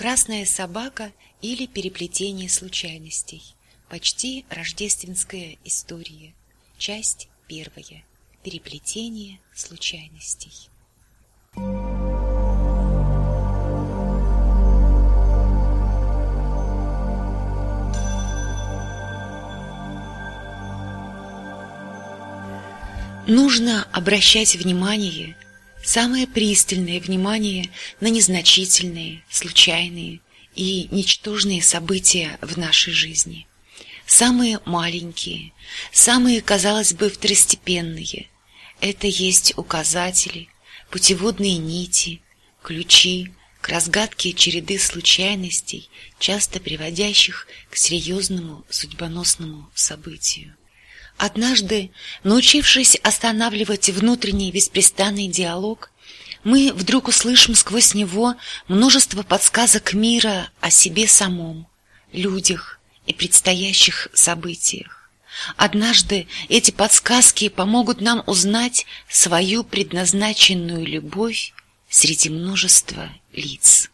Красная собака или переплетение случайностей. Почти рождественская история. Часть первая. Переплетение случайностей. Нужно обращать внимание, самое пристальное внимание на незначительные, случайные и ничтожные события в нашей жизни. Самые маленькие, самые, казалось бы, второстепенные – это есть указатели, путеводные нити, ключи к разгадке череды случайностей, часто приводящих к серьезному судьбоносному событию. Однажды, научившись останавливать внутренний беспрестанный диалог, мы вдруг услышим сквозь него множество подсказок мира о себе самом, людях и предстоящих событиях. Однажды эти подсказки помогут нам узнать свою предназначенную любовь среди множества лиц.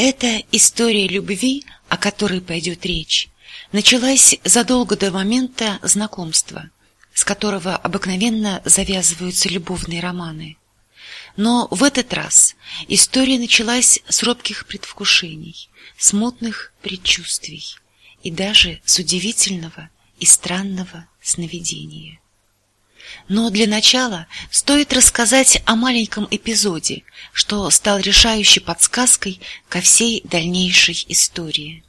Эта история любви, о которой пойдет речь, началась задолго до момента знакомства, с которого обыкновенно завязываются любовные романы. Но в этот раз история началась с робких предвкушений, смутных предчувствий и даже с удивительного и странного сновидения. Но для начала стоит рассказать о маленьком эпизоде, что стал решающей подсказкой ко всей дальнейшей истории.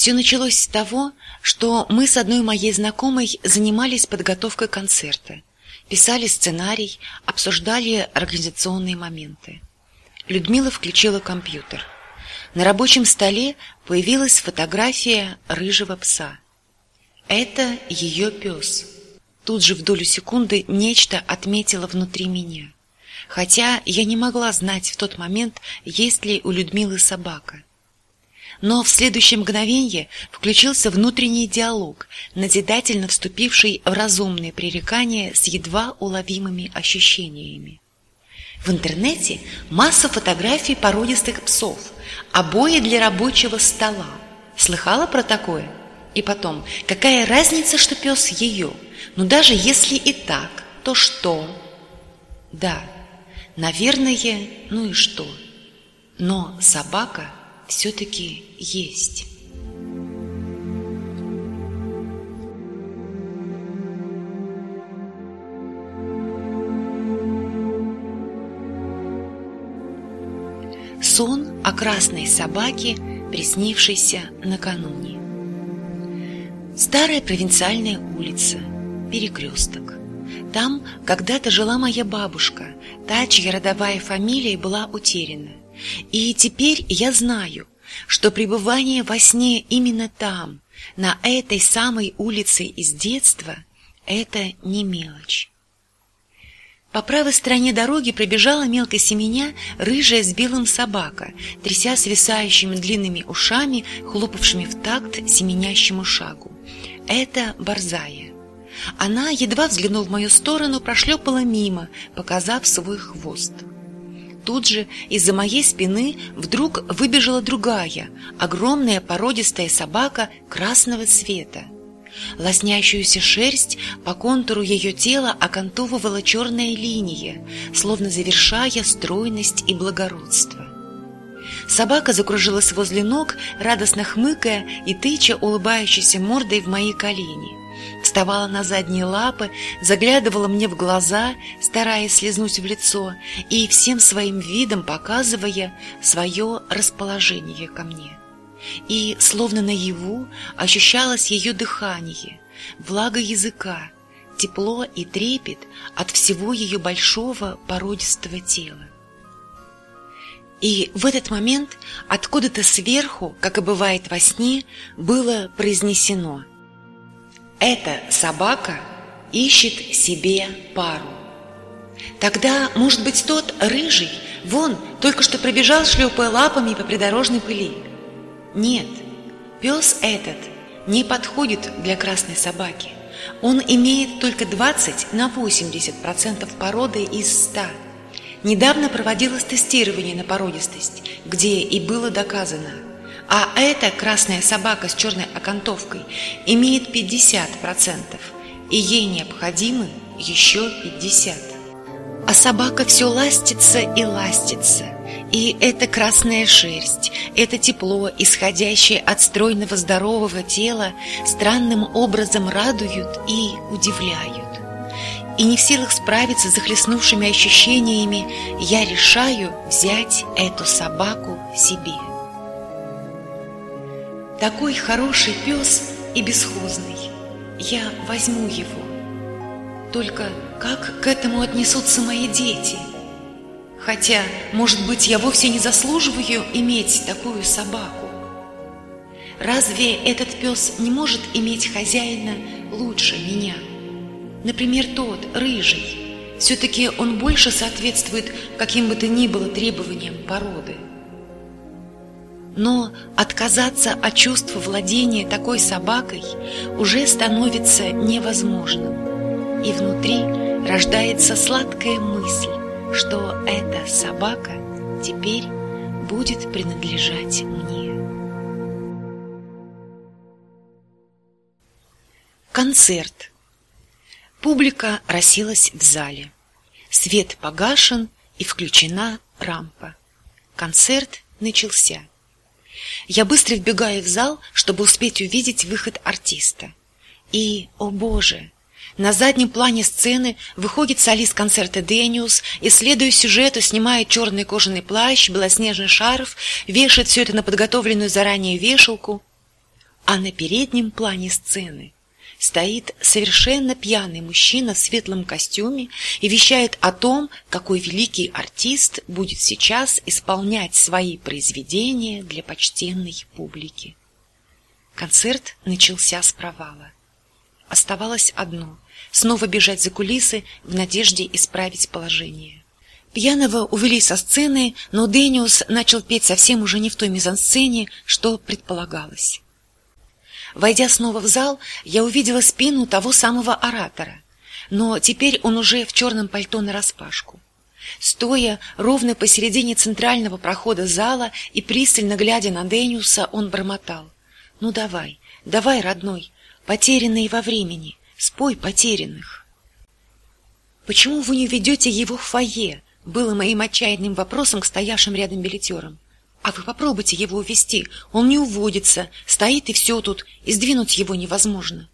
Все началось с того, что мы с одной моей знакомой занимались подготовкой концерта, писали сценарий, обсуждали организационные моменты. Людмила включила компьютер. На рабочем столе появилась фотография рыжего пса. Это ее пес. Тут же в долю секунды нечто отметило внутри меня. Хотя я не могла знать в тот момент, есть ли у Людмилы собака. Но в следующее мгновение включился внутренний диалог, назидательно вступивший в разумные пререкания с едва уловимыми ощущениями. В интернете масса фотографий породистых псов, обои для рабочего стола. Слыхала про такое? И потом, какая разница, что пес ее? Ну даже если и так, то что? Да, наверное, ну и что? Но собака все-таки есть. Сон о красной собаке, приснившейся накануне. Старая провинциальная улица, перекресток. Там когда-то жила моя бабушка, та, чья родовая фамилия была утеряна. И теперь я знаю, что пребывание во сне именно там, на этой самой улице из детства, это не мелочь. По правой стороне дороги пробежала мелко семеня рыжая с белым собака, тряся свисающими длинными ушами, хлопавшими в такт семенящему шагу. Это борзая. Она, едва взглянув в мою сторону, прошлепала мимо, показав свой хвост. Тут же из-за моей спины вдруг выбежала другая, огромная породистая собака красного цвета. Лоснящуюся шерсть по контуру ее тела окантовывала черная линия, словно завершая стройность и благородство. Собака закружилась возле ног, радостно хмыкая и тыча улыбающейся мордой в мои колени. Вставала на задние лапы, заглядывала мне в глаза, стараясь слезнуть в лицо, и всем своим видом показывая свое расположение ко мне и, словно наяву, ощущалось ее дыхание, влага языка, тепло и трепет от всего ее большого породистого тела. И в этот момент откуда-то сверху, как и бывает во сне, было произнесено «Эта собака ищет себе пару». Тогда, может быть, тот рыжий, вон, только что пробежал, шлепая лапами по придорожной пыли. Нет, пес этот не подходит для красной собаки. Он имеет только 20 на 80% породы из 100. Недавно проводилось тестирование на породистость, где и было доказано. А эта красная собака с черной окантовкой имеет 50%, и ей необходимы еще 50. А собака все ластится и ластится. И эта красная шерсть, это тепло, исходящее от стройного здорового тела, странным образом радуют и удивляют. И не в силах справиться с захлестнувшими ощущениями, я решаю взять эту собаку себе. Такой хороший пес и бесхозный. Я возьму его. Только как к этому отнесутся мои дети? Хотя, может быть, я вовсе не заслуживаю иметь такую собаку. Разве этот пес не может иметь хозяина лучше меня? Например, тот, рыжий. Все-таки он больше соответствует каким бы то ни было требованиям породы. Но отказаться от чувства владения такой собакой уже становится невозможным и внутри рождается сладкая мысль, что эта собака теперь будет принадлежать мне. Концерт. Публика расселась в зале. Свет погашен и включена рампа. Концерт начался. Я быстро вбегаю в зал, чтобы успеть увидеть выход артиста. И, о боже, на заднем плане сцены выходит солист концерта Дэниус и, следуя сюжету, снимает черный кожаный плащ, белоснежный шарф, вешает все это на подготовленную заранее вешалку. А на переднем плане сцены стоит совершенно пьяный мужчина в светлом костюме и вещает о том, какой великий артист будет сейчас исполнять свои произведения для почтенной публики. Концерт начался с провала. Оставалось одно снова бежать за кулисы в надежде исправить положение. Пьяного увели со сцены, но Дэниус начал петь совсем уже не в той мизансцене, что предполагалось. Войдя снова в зал, я увидела спину того самого оратора, но теперь он уже в черном пальто нараспашку. Стоя ровно посередине центрального прохода зала и пристально глядя на Дэниуса, он бормотал: "Ну давай, давай, родной, потерянный во времени, спой потерянных. Почему вы не ведете его в фойе? Было моим отчаянным вопросом к стоявшим рядом билетерам. А вы попробуйте его увести. Он не уводится, стоит и все тут, и сдвинуть его невозможно.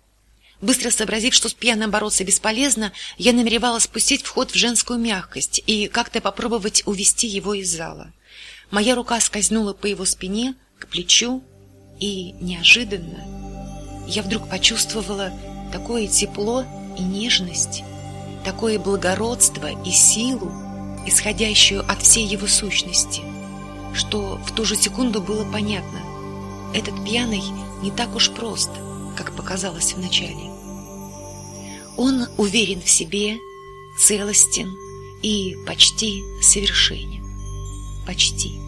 Быстро сообразив, что с пьяным бороться бесполезно, я намеревалась спустить вход в женскую мягкость и как-то попробовать увести его из зала. Моя рука скользнула по его спине, к плечу, и неожиданно я вдруг почувствовала такое тепло и нежность, такое благородство и силу, исходящую от всей его сущности, что в ту же секунду было понятно, этот пьяный не так уж прост, как показалось вначале. Он уверен в себе, целостен и почти совершенен. Почти.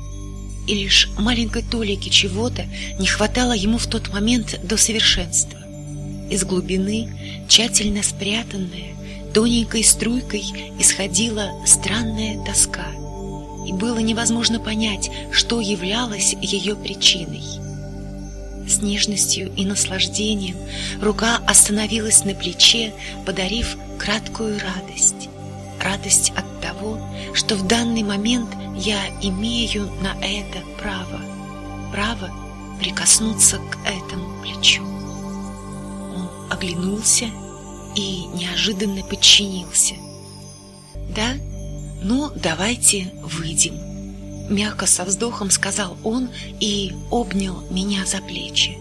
И лишь маленькой толики чего-то не хватало ему в тот момент до совершенства. Из глубины, тщательно спрятанная, тоненькой струйкой исходила странная тоска, и было невозможно понять, что являлось ее причиной. С нежностью и наслаждением рука остановилась на плече, подарив краткую радость. Радость от того, что в данный момент я имею на это право. Право прикоснуться к этому плечу оглянулся и неожиданно подчинился. «Да? Ну, давайте выйдем», — мягко со вздохом сказал он и обнял меня за плечи.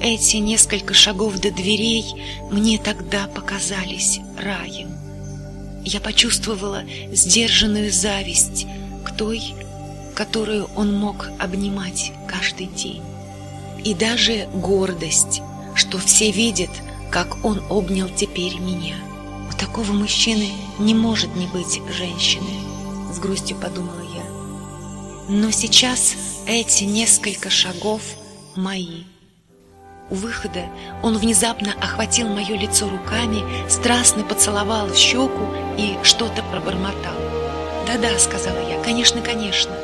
Эти несколько шагов до дверей мне тогда показались раем. Я почувствовала сдержанную зависть к той, которую он мог обнимать каждый день, и даже гордость что все видят, как он обнял теперь меня, такого мужчины не может не быть женщины, с грустью подумала я. Но сейчас эти несколько шагов мои. У выхода он внезапно охватил мое лицо руками, страстно поцеловал в щеку и что-то пробормотал. «Да-да», — сказала я, — «конечно, конечно».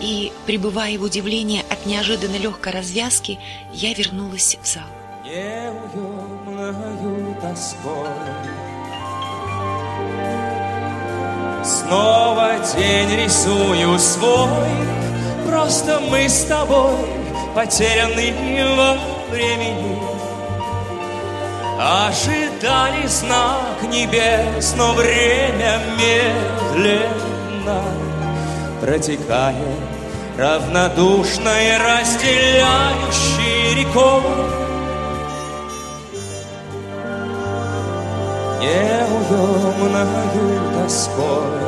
И, пребывая в удивлении от неожиданно легкой развязки, я вернулась в зал. Неуемною тоской. Снова день рисую свой Просто мы с тобой потеряны во времени. Ожидали знак небес, но время медленно протекает. Равнодушной разделяющей рекой Неуемною тоской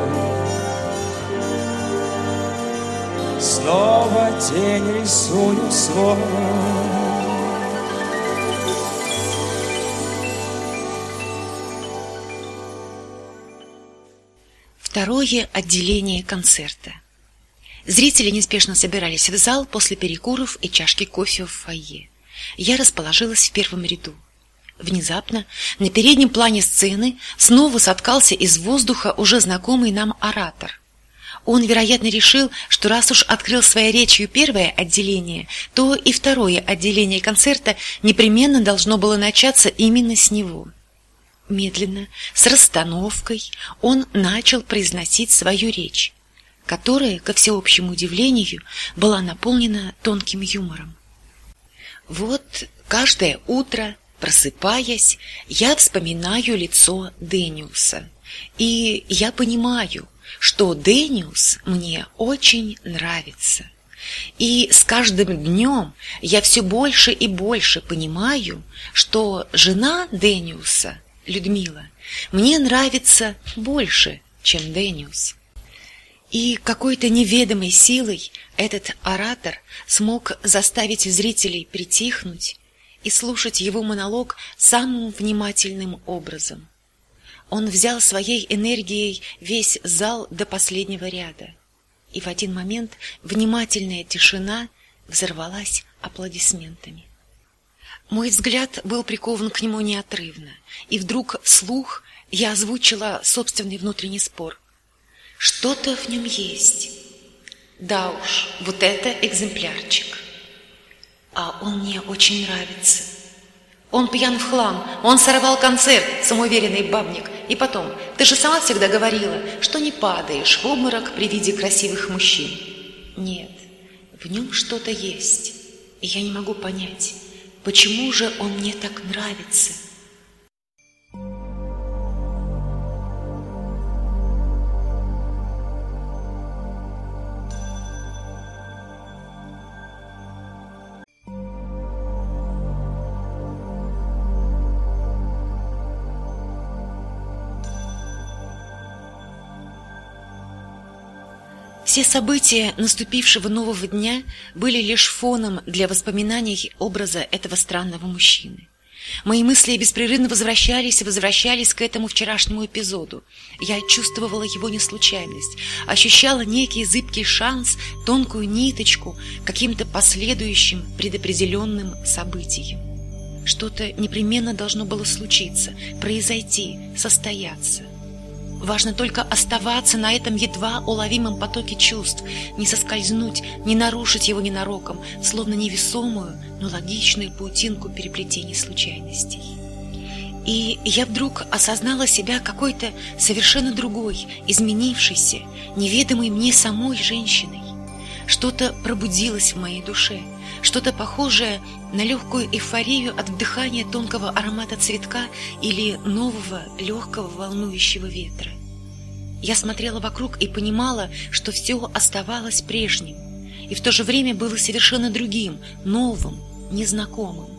Снова тень рисую свой Второе отделение концерта. Зрители неспешно собирались в зал после перекуров и чашки кофе в фойе. Я расположилась в первом ряду. Внезапно на переднем плане сцены снова соткался из воздуха уже знакомый нам оратор. Он, вероятно, решил, что раз уж открыл своей речью первое отделение, то и второе отделение концерта непременно должно было начаться именно с него. Медленно, с расстановкой, он начал произносить свою речь, которая, ко всеобщему удивлению, была наполнена тонким юмором. Вот каждое утро, просыпаясь, я вспоминаю лицо Дэниуса, и я понимаю, что Дэниус мне очень нравится. И с каждым днем я все больше и больше понимаю, что жена Дэниуса – Людмила, мне нравится больше, чем Дэниус. И какой-то неведомой силой этот оратор смог заставить зрителей притихнуть и слушать его монолог самым внимательным образом. Он взял своей энергией весь зал до последнего ряда, и в один момент внимательная тишина взорвалась аплодисментами. Мой взгляд был прикован к нему неотрывно, и вдруг вслух я озвучила собственный внутренний спор. Что-то в нем есть. Да уж, вот это экземплярчик. А он мне очень нравится. Он пьян в хлам, он сорвал концерт, самоуверенный бабник. И потом, ты же сама всегда говорила, что не падаешь в обморок при виде красивых мужчин. Нет, в нем что-то есть, и я не могу понять, Почему же он мне так нравится? Все события наступившего нового дня были лишь фоном для воспоминаний образа этого странного мужчины. Мои мысли беспрерывно возвращались и возвращались к этому вчерашнему эпизоду. Я чувствовала его неслучайность, ощущала некий зыбкий шанс, тонкую ниточку каким-то последующим предопределенным событием. Что-то непременно должно было случиться, произойти, состояться. Важно только оставаться на этом едва уловимом потоке чувств, не соскользнуть, не нарушить его ненароком, словно невесомую, но логичную паутинку переплетений случайностей. И я вдруг осознала себя какой-то совершенно другой, изменившейся, неведомой мне самой женщиной. Что-то пробудилось в моей душе, что-то похожее на легкую эйфорию от вдыхания тонкого аромата цветка или нового легкого волнующего ветра. Я смотрела вокруг и понимала, что все оставалось прежним, и в то же время было совершенно другим, новым, незнакомым.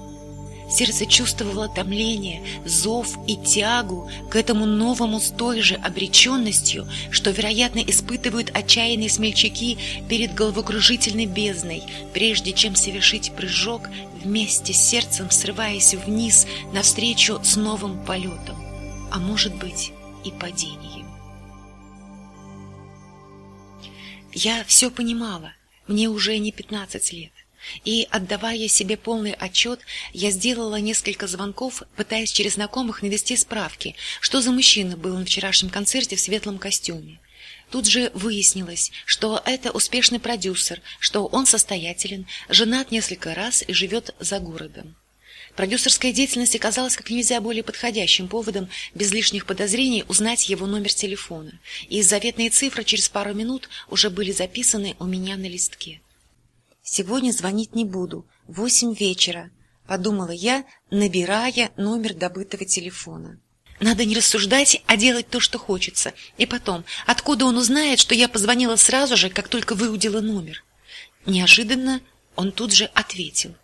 Сердце чувствовало томление, зов и тягу к этому новому с той же обреченностью, что, вероятно, испытывают отчаянные смельчаки перед головокружительной бездной, прежде чем совершить прыжок вместе с сердцем, срываясь вниз навстречу с новым полетом. а может быть и падением. Я все понимала, мне уже не 15 лет. И, отдавая себе полный отчет, я сделала несколько звонков, пытаясь через знакомых навести справки, что за мужчина был на вчерашнем концерте в светлом костюме. Тут же выяснилось, что это успешный продюсер, что он состоятелен, женат несколько раз и живет за городом. Продюсерская деятельность оказалась как нельзя более подходящим поводом без лишних подозрений узнать его номер телефона, и заветные цифры через пару минут уже были записаны у меня на листке. Сегодня звонить не буду, восемь вечера, подумала я, набирая номер добытого телефона. Надо не рассуждать, а делать то, что хочется. И потом, откуда он узнает, что я позвонила сразу же, как только выудила номер? Неожиданно он тут же ответил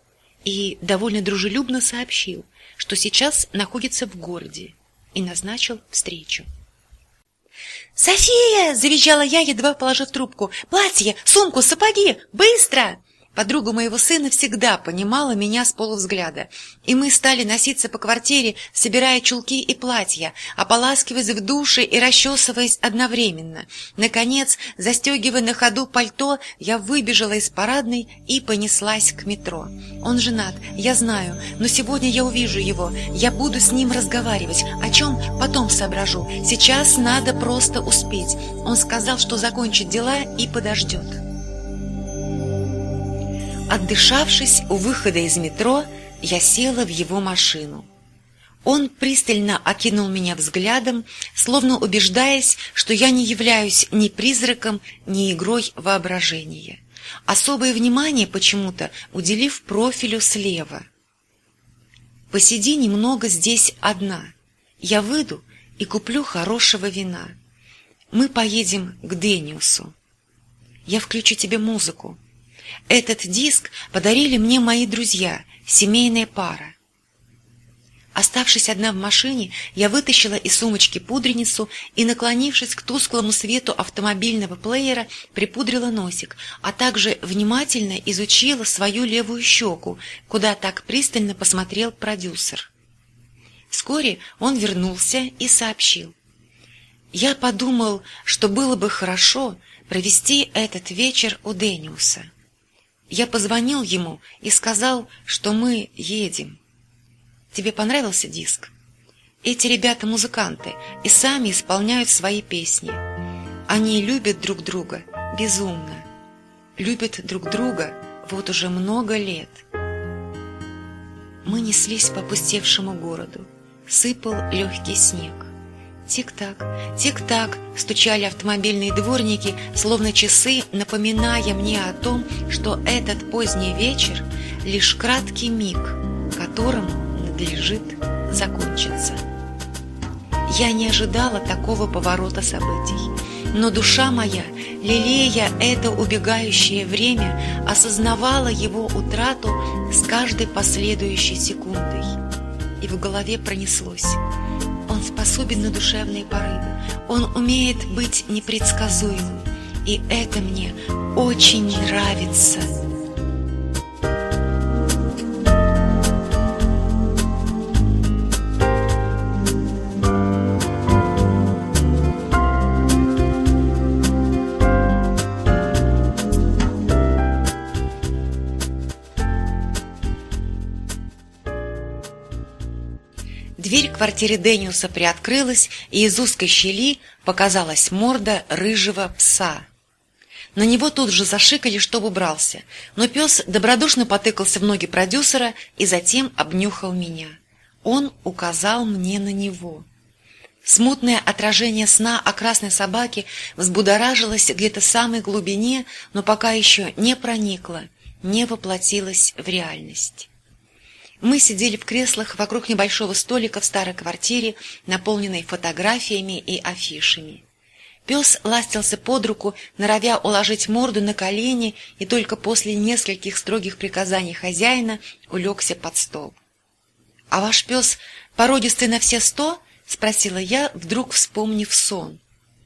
и довольно дружелюбно сообщил, что сейчас находится в городе и назначил встречу. «София!» – завизжала я, едва положив трубку. «Платье, сумку, сапоги! Быстро!» Подруга моего сына всегда понимала меня с полувзгляда, и мы стали носиться по квартире, собирая чулки и платья, ополаскиваясь в душе и расчесываясь одновременно. Наконец, застегивая на ходу пальто, я выбежала из парадной и понеслась к метро. Он женат, я знаю, но сегодня я увижу его, я буду с ним разговаривать, о чем потом соображу. Сейчас надо просто успеть. Он сказал, что закончит дела и подождет. Отдышавшись у выхода из метро, я села в его машину. Он пристально окинул меня взглядом, словно убеждаясь, что я не являюсь ни призраком, ни игрой воображения. Особое внимание почему-то уделив профилю слева. «Посиди немного здесь одна. Я выйду и куплю хорошего вина. Мы поедем к Дениусу. Я включу тебе музыку. Этот диск подарили мне мои друзья, семейная пара. Оставшись одна в машине, я вытащила из сумочки пудреницу и, наклонившись к тусклому свету автомобильного плеера, припудрила носик, а также внимательно изучила свою левую щеку, куда так пристально посмотрел продюсер. Вскоре он вернулся и сообщил. «Я подумал, что было бы хорошо провести этот вечер у Дениуса». Я позвонил ему и сказал, что мы едем. Тебе понравился диск? Эти ребята музыканты и сами исполняют свои песни. Они любят друг друга безумно. Любят друг друга вот уже много лет. Мы неслись по пустевшему городу. Сыпал легкий снег. Тик-так, тик-так стучали автомобильные дворники, словно часы, напоминая мне о том, что этот поздний вечер — лишь краткий миг, которому надлежит закончиться. Я не ожидала такого поворота событий, но душа моя, лелея это убегающее время, осознавала его утрату с каждой последующей секундой. И в голове пронеслось — он способен на душевные порывы. Он умеет быть непредсказуемым. И это мне очень нравится. Дверь квартиры Дэниуса приоткрылась, и из узкой щели показалась морда рыжего пса. На него тут же зашикали, чтобы убрался, но пес добродушно потыкался в ноги продюсера и затем обнюхал меня. Он указал мне на него. Смутное отражение сна о красной собаке взбудоражилось где-то в самой глубине, но пока еще не проникло, не воплотилось в реальность. Мы сидели в креслах вокруг небольшого столика в старой квартире, наполненной фотографиями и афишами. Пес ластился под руку, норовя уложить морду на колени, и только после нескольких строгих приказаний хозяина улегся под стол. — А ваш пес породистый на все сто? — спросила я, вдруг вспомнив сон.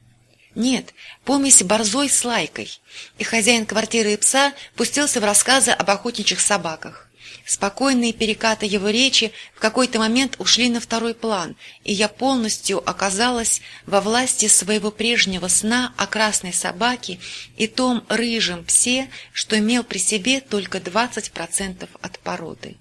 — Нет, помесь борзой с лайкой. И хозяин квартиры и пса пустился в рассказы об охотничьих собаках. Спокойные перекаты его речи в какой-то момент ушли на второй план, и я полностью оказалась во власти своего прежнего сна о красной собаке и том рыжем псе, что имел при себе только 20% от породы.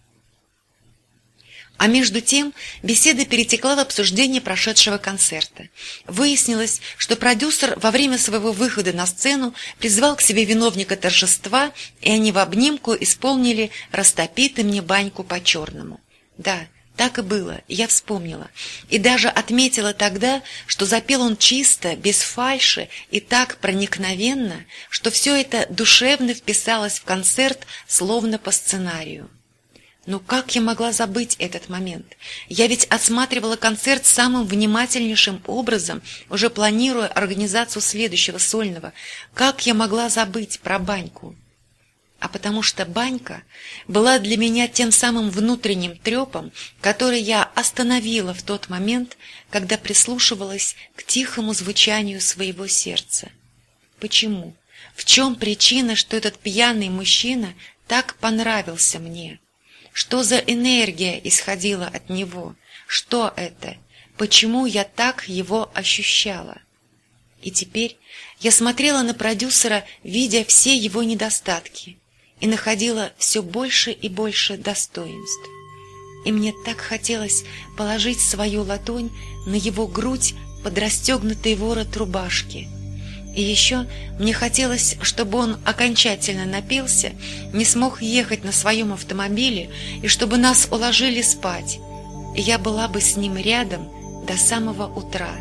А между тем беседа перетекла в обсуждение прошедшего концерта. Выяснилось, что продюсер во время своего выхода на сцену призвал к себе виновника торжества, и они в обнимку исполнили «Растопи ты мне баньку по-черному». Да, так и было, я вспомнила. И даже отметила тогда, что запел он чисто, без фальши и так проникновенно, что все это душевно вписалось в концерт, словно по сценарию. Ну как я могла забыть этот момент? Я ведь осматривала концерт самым внимательнейшим образом, уже планируя организацию следующего сольного. Как я могла забыть про баньку? А потому что банька была для меня тем самым внутренним трепом, который я остановила в тот момент, когда прислушивалась к тихому звучанию своего сердца. Почему? В чем причина, что этот пьяный мужчина так понравился мне? Что за энергия исходила от него? Что это? Почему я так его ощущала? И теперь я смотрела на продюсера, видя все его недостатки, и находила все больше и больше достоинств. И мне так хотелось положить свою ладонь на его грудь под расстегнутый ворот рубашки — и еще мне хотелось, чтобы он окончательно напился, не смог ехать на своем автомобиле, и чтобы нас уложили спать, и я была бы с ним рядом до самого утра.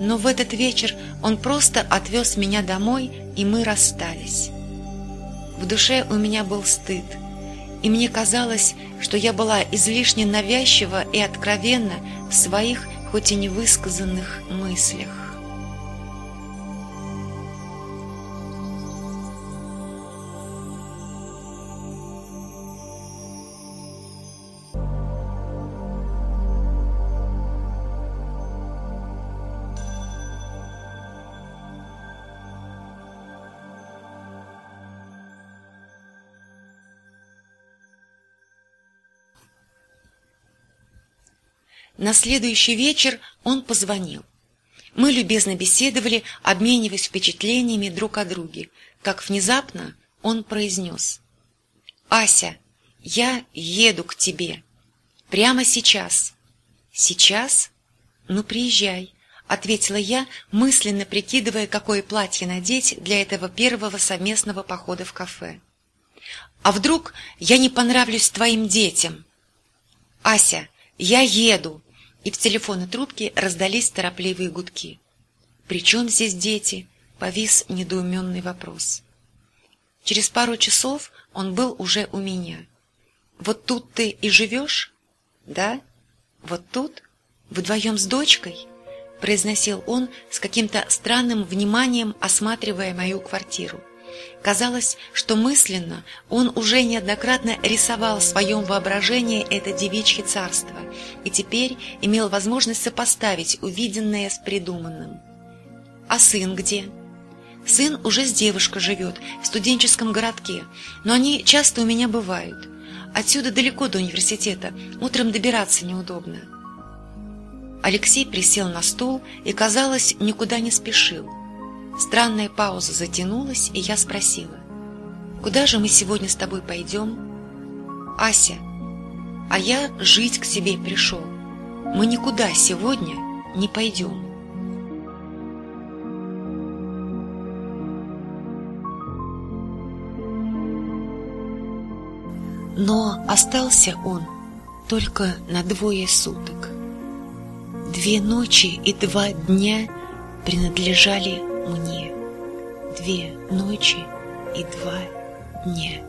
Но в этот вечер он просто отвез меня домой, и мы расстались. В душе у меня был стыд, и мне казалось, что я была излишне навязчива и откровенна в своих, хоть и невысказанных мыслях. На следующий вечер он позвонил. Мы любезно беседовали, обмениваясь впечатлениями друг о друге, как внезапно он произнес. «Ася, я еду к тебе. Прямо сейчас». «Сейчас? Ну, приезжай», — ответила я, мысленно прикидывая, какое платье надеть для этого первого совместного похода в кафе. «А вдруг я не понравлюсь твоим детям?» «Ася, я еду!» И в телефонной трубке раздались торопливые гудки. «При чем здесь дети?» — повис недоуменный вопрос. Через пару часов он был уже у меня. «Вот тут ты и живешь?» «Да? Вот тут? Вдвоем с дочкой?» — произносил он с каким-то странным вниманием, осматривая мою квартиру. Казалось, что мысленно он уже неоднократно рисовал в своем воображении это девичье царство и теперь имел возможность сопоставить увиденное с придуманным. «А сын где?» «Сын уже с девушкой живет, в студенческом городке, но они часто у меня бывают. Отсюда далеко до университета, утром добираться неудобно». Алексей присел на стул и, казалось, никуда не спешил. Странная пауза затянулась, и я спросила. «Куда же мы сегодня с тобой пойдем?» «Ася, а я жить к себе пришел. Мы никуда сегодня не пойдем». Но остался он только на двое суток. Две ночи и два дня принадлежали мне две ночи и два дня.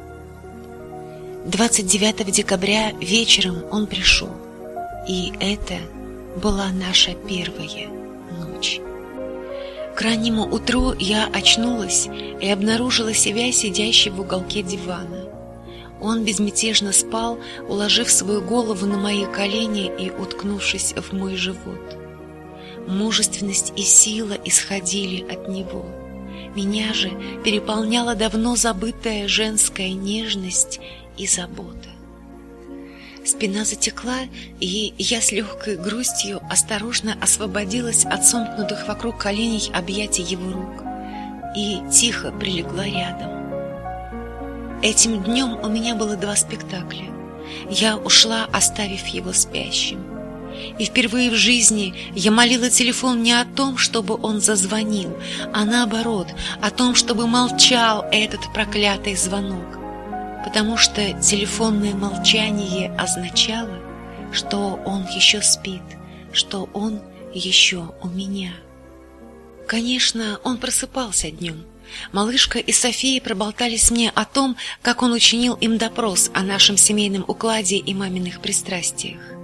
29 декабря вечером он пришел, и это была наша первая ночь. К раннему утру я очнулась и обнаружила себя сидящей в уголке дивана. Он безмятежно спал, уложив свою голову на мои колени и уткнувшись в мой живот. Мужественность и сила исходили от него. Меня же переполняла давно забытая женская нежность и забота. Спина затекла, и я с легкой грустью осторожно освободилась от сомкнутых вокруг коленей объятий его рук и тихо прилегла рядом. Этим днем у меня было два спектакля. Я ушла, оставив его спящим. И впервые в жизни я молила телефон не о том, чтобы он зазвонил, а наоборот, о том, чтобы молчал этот проклятый звонок потому что телефонное молчание означало, что он еще спит, что он еще у меня. Конечно, он просыпался днем. Малышка и София проболтались мне о том, как он учинил им допрос о нашем семейном укладе и маминых пристрастиях.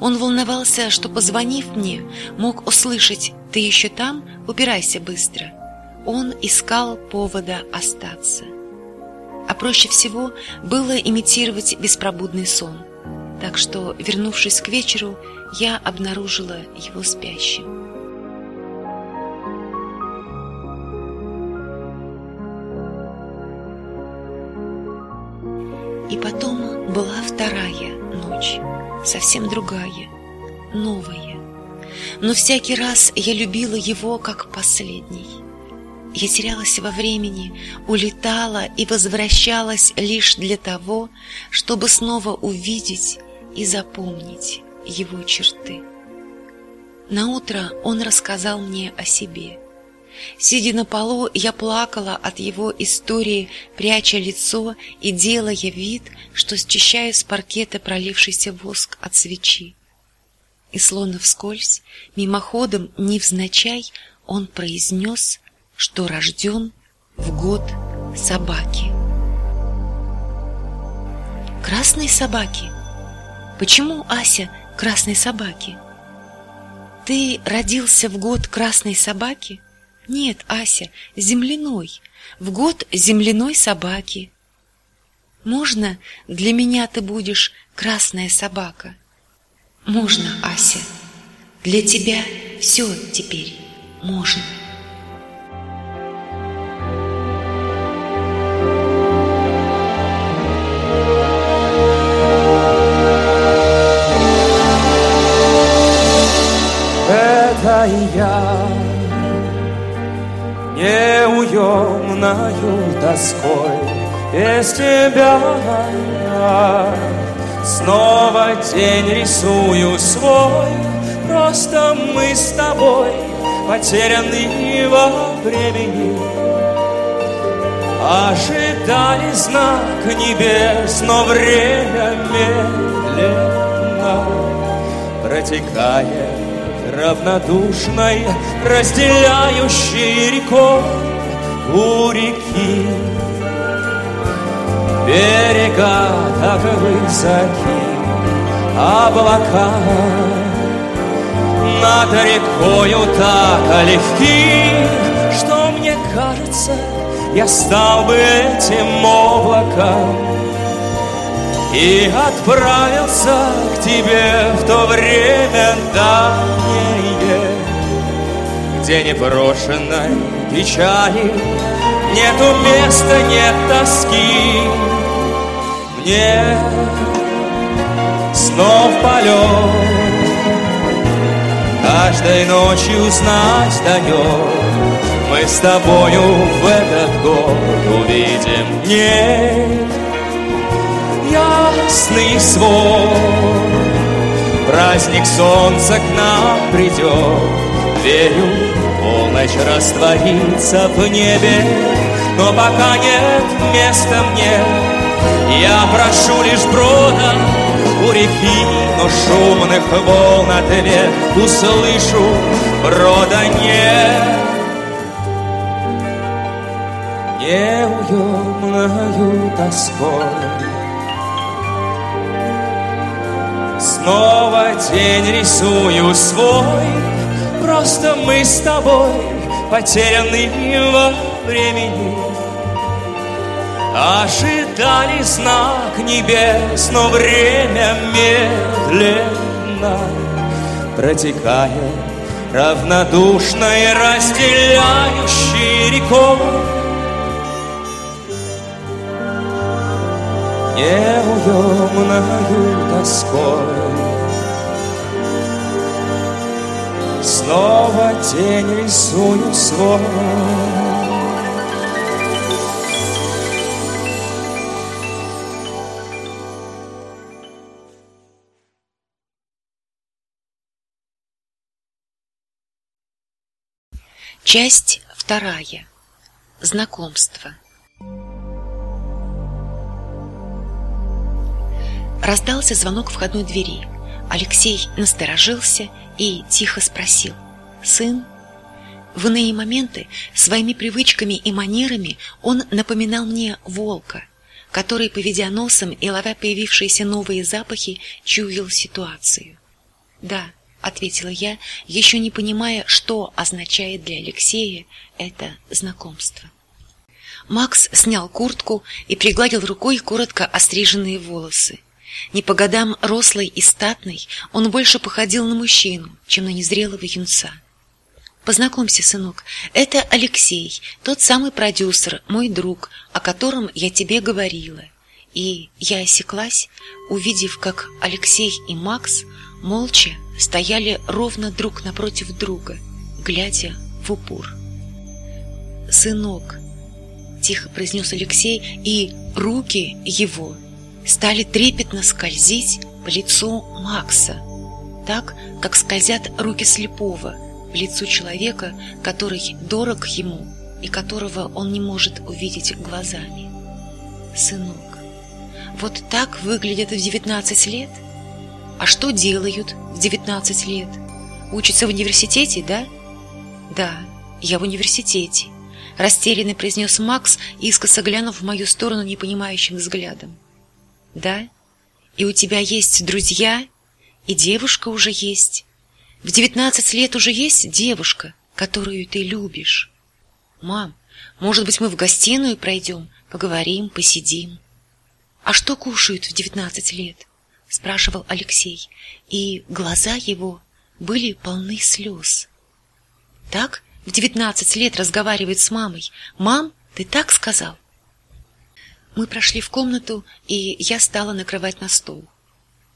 Он волновался, что, позвонив мне, мог услышать «Ты еще там? Убирайся быстро». Он искал повода остаться а проще всего было имитировать беспробудный сон. Так что, вернувшись к вечеру, я обнаружила его спящим. И потом была вторая ночь, совсем другая, новая. Но всякий раз я любила его как последний. Я терялась во времени, улетала и возвращалась лишь для того, чтобы снова увидеть и запомнить его черты. На утро он рассказал мне о себе. Сидя на полу, я плакала от его истории, пряча лицо и делая вид, что счищаю с паркета пролившийся воск от свечи. И словно вскользь, мимоходом, невзначай, он произнес что рожден в год собаки. Красной собаки? Почему, Ася, красной собаки? Ты родился в год красной собаки? Нет, Ася, земляной, в год земляной собаки. Можно для меня ты будешь красная собака? Можно, Ася. Для тебя все теперь можно. и я Неуемною тоской без тебя Снова день рисую свой Просто мы с тобой Потерянные во времени. Ожидали знак небес Но время медленно протекает равнодушной, разделяющей рекой у реки. Берега так высоки, облака над рекою так легки, что мне кажется, я стал бы этим облаком и отправился к тебе в то время давнее, Где непрошенной печали Нету места, нет тоски. Мне снов полет Каждой ночью знать дает Мы с тобою в этот год увидим Нет ясный свод. Праздник солнца к нам придет, верю, полночь растворится в небе, но пока нет места мне, я прошу лишь брода у реки, но шумных волн ответ услышу, брода нет. Неуемною тоской Снова день рисую свой. Просто мы с тобой Потеряны во времени. Ожидали знак небес Но время медленно Протекает. Равнодушной Разделяющей рекой неуемною тоской. Снова тень рисую свой. Часть вторая. Знакомство. Раздался звонок входной двери. Алексей насторожился и тихо спросил. «Сын?» В иные моменты своими привычками и манерами он напоминал мне волка, который, поведя носом и ловя появившиеся новые запахи, чуял ситуацию. «Да», — ответила я, еще не понимая, что означает для Алексея это знакомство. Макс снял куртку и пригладил рукой коротко остриженные волосы. Не по годам рослый и статный, он больше походил на мужчину, чем на незрелого юнца. Познакомься, сынок, это Алексей, тот самый продюсер, мой друг, о котором я тебе говорила. И я осеклась, увидев, как Алексей и Макс молча стояли ровно друг напротив друга, глядя в упор. «Сынок», — тихо произнес Алексей, и руки его стали трепетно скользить по лицу Макса, так, как скользят руки слепого в лицу человека, который дорог ему и которого он не может увидеть глазами. Сынок, вот так выглядят в девятнадцать лет? А что делают в девятнадцать лет? Учатся в университете, да? Да, я в университете, растерянно произнес Макс, искоса глянув в мою сторону непонимающим взглядом. Да? И у тебя есть друзья, и девушка уже есть. В девятнадцать лет уже есть девушка, которую ты любишь. Мам, может быть, мы в гостиную пройдем, поговорим, посидим. А что кушают в девятнадцать лет? спрашивал Алексей, и глаза его были полны слез. Так в девятнадцать лет разговаривает с мамой. Мам, ты так сказал? Мы прошли в комнату, и я стала накрывать на стол.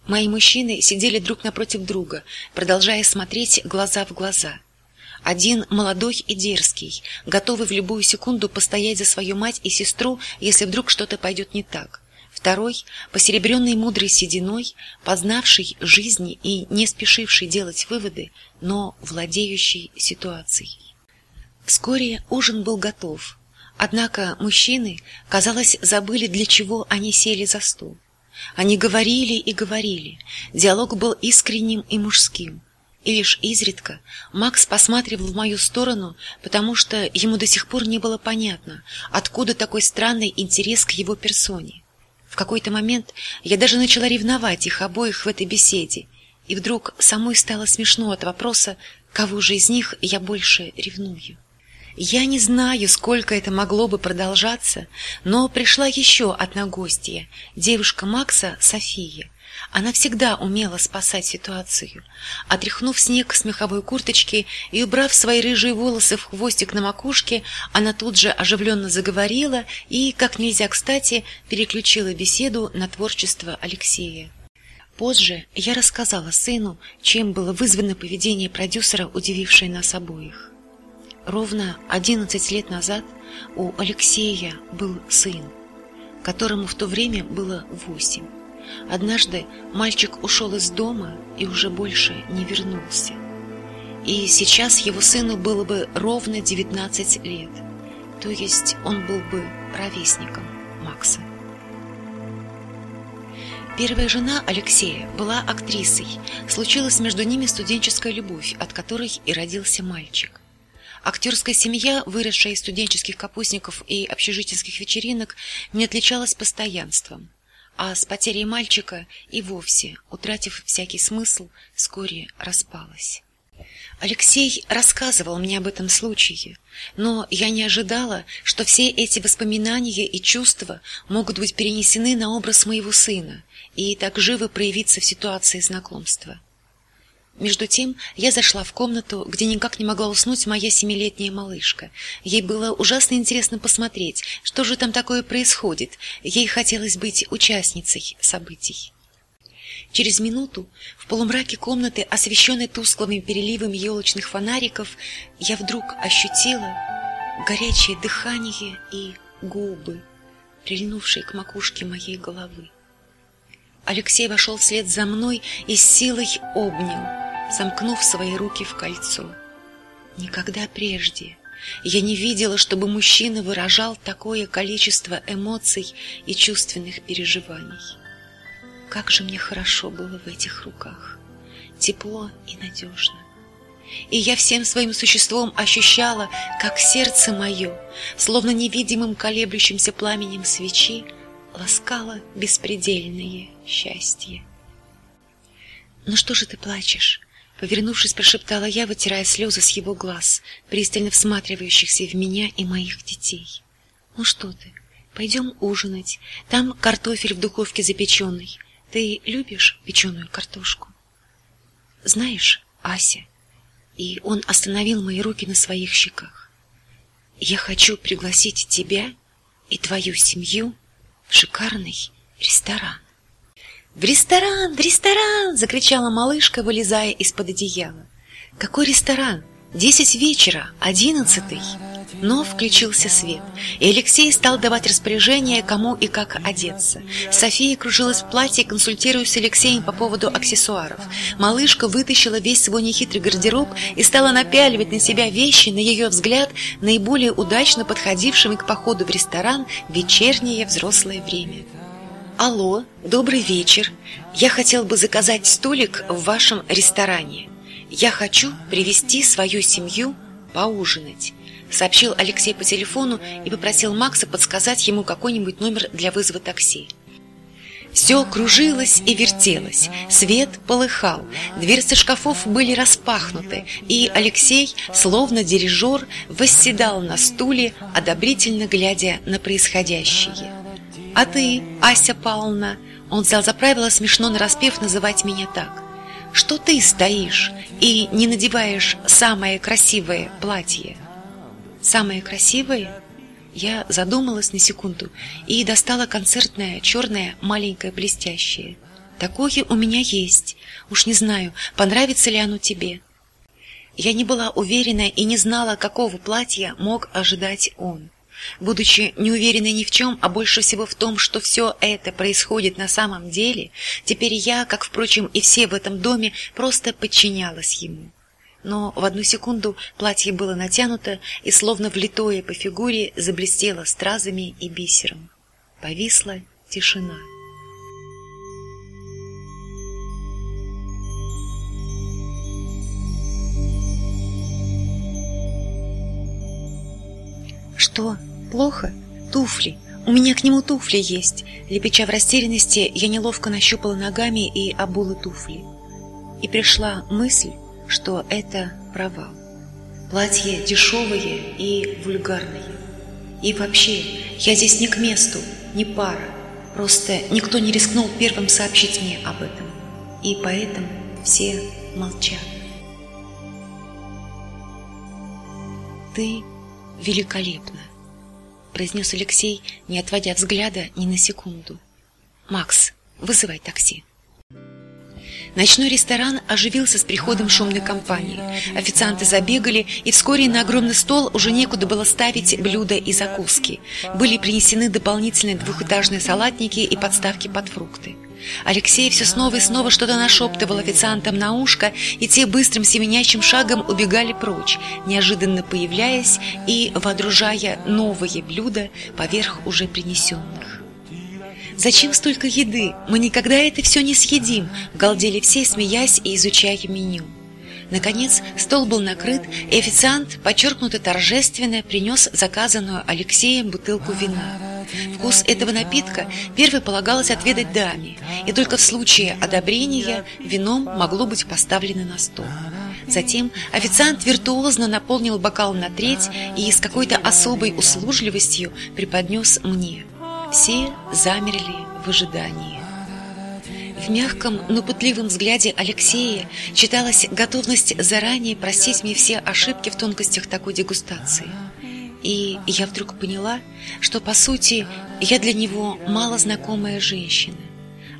Мои мужчины сидели друг напротив друга, продолжая смотреть глаза в глаза. Один молодой и дерзкий, готовый в любую секунду постоять за свою мать и сестру, если вдруг что-то пойдет не так. Второй, посеребренный мудрой сединой, познавший жизни и не спешивший делать выводы, но владеющий ситуацией. Вскоре ужин был готов. Однако мужчины, казалось, забыли, для чего они сели за стол. Они говорили и говорили. Диалог был искренним и мужским. И лишь изредка Макс посматривал в мою сторону, потому что ему до сих пор не было понятно, откуда такой странный интерес к его персоне. В какой-то момент я даже начала ревновать их обоих в этой беседе, и вдруг самой стало смешно от вопроса, кого же из них я больше ревную. Я не знаю, сколько это могло бы продолжаться, но пришла еще одна гостья, девушка Макса София. Она всегда умела спасать ситуацию. Отряхнув снег с меховой курточки и убрав свои рыжие волосы в хвостик на макушке, она тут же оживленно заговорила и, как нельзя кстати, переключила беседу на творчество Алексея. Позже я рассказала сыну, чем было вызвано поведение продюсера, удивившее нас обоих. Ровно одиннадцать лет назад у Алексея был сын, которому в то время было восемь. Однажды мальчик ушел из дома и уже больше не вернулся. И сейчас его сыну было бы ровно девятнадцать лет, то есть он был бы ровесником Макса. Первая жена Алексея была актрисой. Случилась между ними студенческая любовь, от которой и родился мальчик. Актерская семья, выросшая из студенческих капустников и общежитинских вечеринок, не отличалась постоянством, а с потерей мальчика и вовсе, утратив всякий смысл, вскоре распалась. Алексей рассказывал мне об этом случае, но я не ожидала, что все эти воспоминания и чувства могут быть перенесены на образ моего сына и так живо проявиться в ситуации знакомства. Между тем я зашла в комнату, где никак не могла уснуть моя семилетняя малышка. Ей было ужасно интересно посмотреть, что же там такое происходит. Ей хотелось быть участницей событий. Через минуту в полумраке комнаты, освещенной тусклыми переливами елочных фонариков, я вдруг ощутила горячее дыхание и губы, прильнувшие к макушке моей головы. Алексей вошел вслед за мной и с силой обнял сомкнув свои руки в кольцо. Никогда прежде я не видела, чтобы мужчина выражал такое количество эмоций и чувственных переживаний. Как же мне хорошо было в этих руках, тепло и надежно. И я всем своим существом ощущала, как сердце мое, словно невидимым колеблющимся пламенем свечи, ласкало беспредельное счастье. «Ну что же ты плачешь?» Повернувшись, прошептала я, вытирая слезы с его глаз, пристально всматривающихся в меня и моих детей. «Ну что ты, пойдем ужинать. Там картофель в духовке запеченный. Ты любишь печеную картошку?» «Знаешь, Ася...» И он остановил мои руки на своих щеках. «Я хочу пригласить тебя и твою семью в шикарный ресторан». «В ресторан! В ресторан!» – закричала малышка, вылезая из-под одеяла. «Какой ресторан? Десять вечера, одиннадцатый!» Но включился свет, и Алексей стал давать распоряжение, кому и как одеться. София кружилась в платье, консультируя с Алексеем по поводу аксессуаров. Малышка вытащила весь свой нехитрый гардероб и стала напяливать на себя вещи, на ее взгляд, наиболее удачно подходившими к походу в ресторан в вечернее взрослое время. Алло, добрый вечер. Я хотел бы заказать столик в вашем ресторане. Я хочу привести свою семью поужинать, сообщил Алексей по телефону и попросил Макса подсказать ему какой-нибудь номер для вызова такси. Все кружилось и вертелось, свет полыхал, дверцы шкафов были распахнуты, и Алексей, словно дирижер, восседал на стуле, одобрительно глядя на происходящее. А ты, Ася Павловна, он взял за правило смешно нараспев называть меня так. Что ты стоишь и не надеваешь самое красивое платье? Самое красивое? Я задумалась на секунду и достала концертное черное маленькое блестящее. Такое у меня есть. Уж не знаю, понравится ли оно тебе. Я не была уверена и не знала, какого платья мог ожидать он. Будучи неуверенной ни в чем, а больше всего в том, что все это происходит на самом деле, теперь я, как, впрочем, и все в этом доме, просто подчинялась ему. Но в одну секунду платье было натянуто и, словно влитое по фигуре, заблестело стразами и бисером. Повисла тишина. «Что?» Плохо? Туфли. У меня к нему туфли есть. Лепеча в растерянности, я неловко нащупала ногами и обула туфли. И пришла мысль, что это провал. Платье дешевое и вульгарное. И вообще, я здесь не к месту, не пара. Просто никто не рискнул первым сообщить мне об этом. И поэтому все молчат. Ты великолепна произнес Алексей, не отводя взгляда ни на секунду. Макс, вызывай такси. Ночной ресторан оживился с приходом шумной компании. Официанты забегали, и вскоре на огромный стол уже некуда было ставить блюда и закуски. Были принесены дополнительные двухэтажные салатники и подставки под фрукты. Алексей все снова и снова что-то нашептывал официантам на ушко, и те быстрым семенящим шагом убегали прочь, неожиданно появляясь и водружая новые блюда поверх уже принесенных. «Зачем столько еды? Мы никогда это все не съедим!» — галдели все, смеясь и изучая меню. Наконец, стол был накрыт, и официант, подчеркнуто торжественно, принес заказанную Алексеем бутылку вина. Вкус этого напитка первой полагалось отведать даме, и только в случае одобрения вином могло быть поставлено на стол. Затем официант виртуозно наполнил бокал на треть и с какой-то особой услужливостью преподнес мне. Все замерли в ожидании. В мягком, но пытливом взгляде Алексея читалась готовность заранее простить мне все ошибки в тонкостях такой дегустации. И я вдруг поняла, что, по сути, я для него мало знакомая женщина,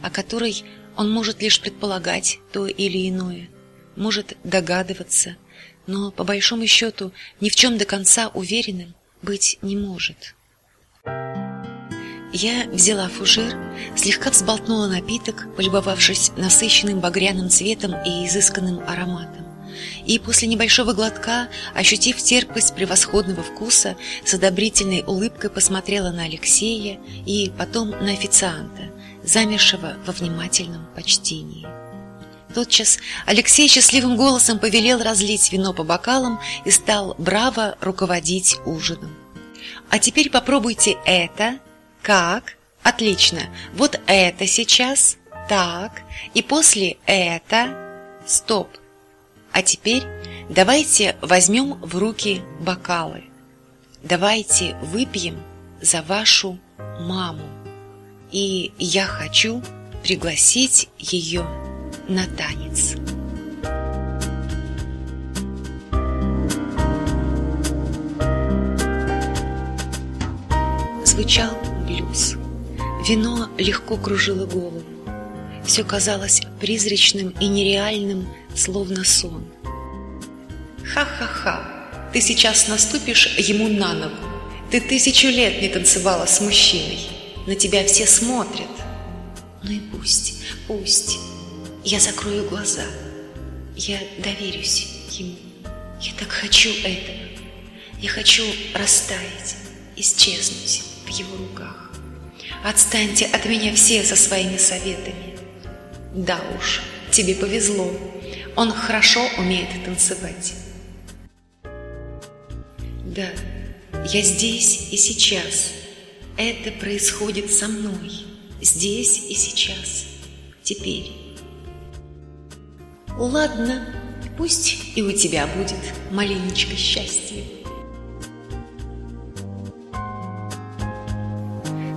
о которой он может лишь предполагать то или иное, может догадываться, но, по большому счету, ни в чем до конца уверенным быть не может. Я взяла фужер, слегка взболтнула напиток, полюбовавшись насыщенным багряным цветом и изысканным ароматом. И после небольшого глотка, ощутив терпкость превосходного вкуса, с одобрительной улыбкой посмотрела на Алексея и потом на официанта, замершего во внимательном почтении. Тотчас Алексей счастливым голосом повелел разлить вино по бокалам и стал браво руководить ужином. А теперь попробуйте это. Как? Отлично. Вот это сейчас. Так. И после это. Стоп. А теперь давайте возьмем в руки бокалы. Давайте выпьем за вашу маму. И я хочу пригласить ее на танец. Звучал блюз. Вино легко кружило голову. Все казалось призрачным и нереальным, словно сон. Ха-ха-ха, ты сейчас наступишь ему на ногу. Ты тысячу лет не танцевала с мужчиной. На тебя все смотрят. Ну и пусть, пусть. Я закрою глаза. Я доверюсь ему. Я так хочу этого. Я хочу растаять, исчезнуть в его руках. Отстаньте от меня все со своими советами. Да уж, тебе повезло. Он хорошо умеет танцевать. Да, я здесь и сейчас. Это происходит со мной. Здесь и сейчас. Теперь. Ладно, пусть и у тебя будет маленечко счастья.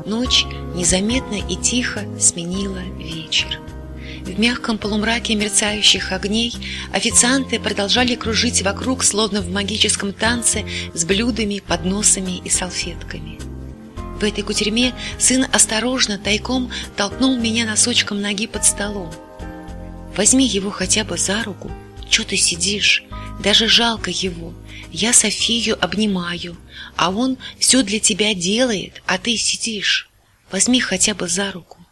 Ночь незаметно и тихо сменила вечер. В мягком полумраке мерцающих огней официанты продолжали кружить вокруг, словно в магическом танце, с блюдами, подносами и салфетками. В этой кутерьме сын осторожно, тайком толкнул меня носочком ноги под столом. Возьми его хотя бы за руку. Че ты сидишь? Даже жалко его. Я Софию обнимаю, а он все для тебя делает, а ты сидишь. Возьми хотя бы за руку.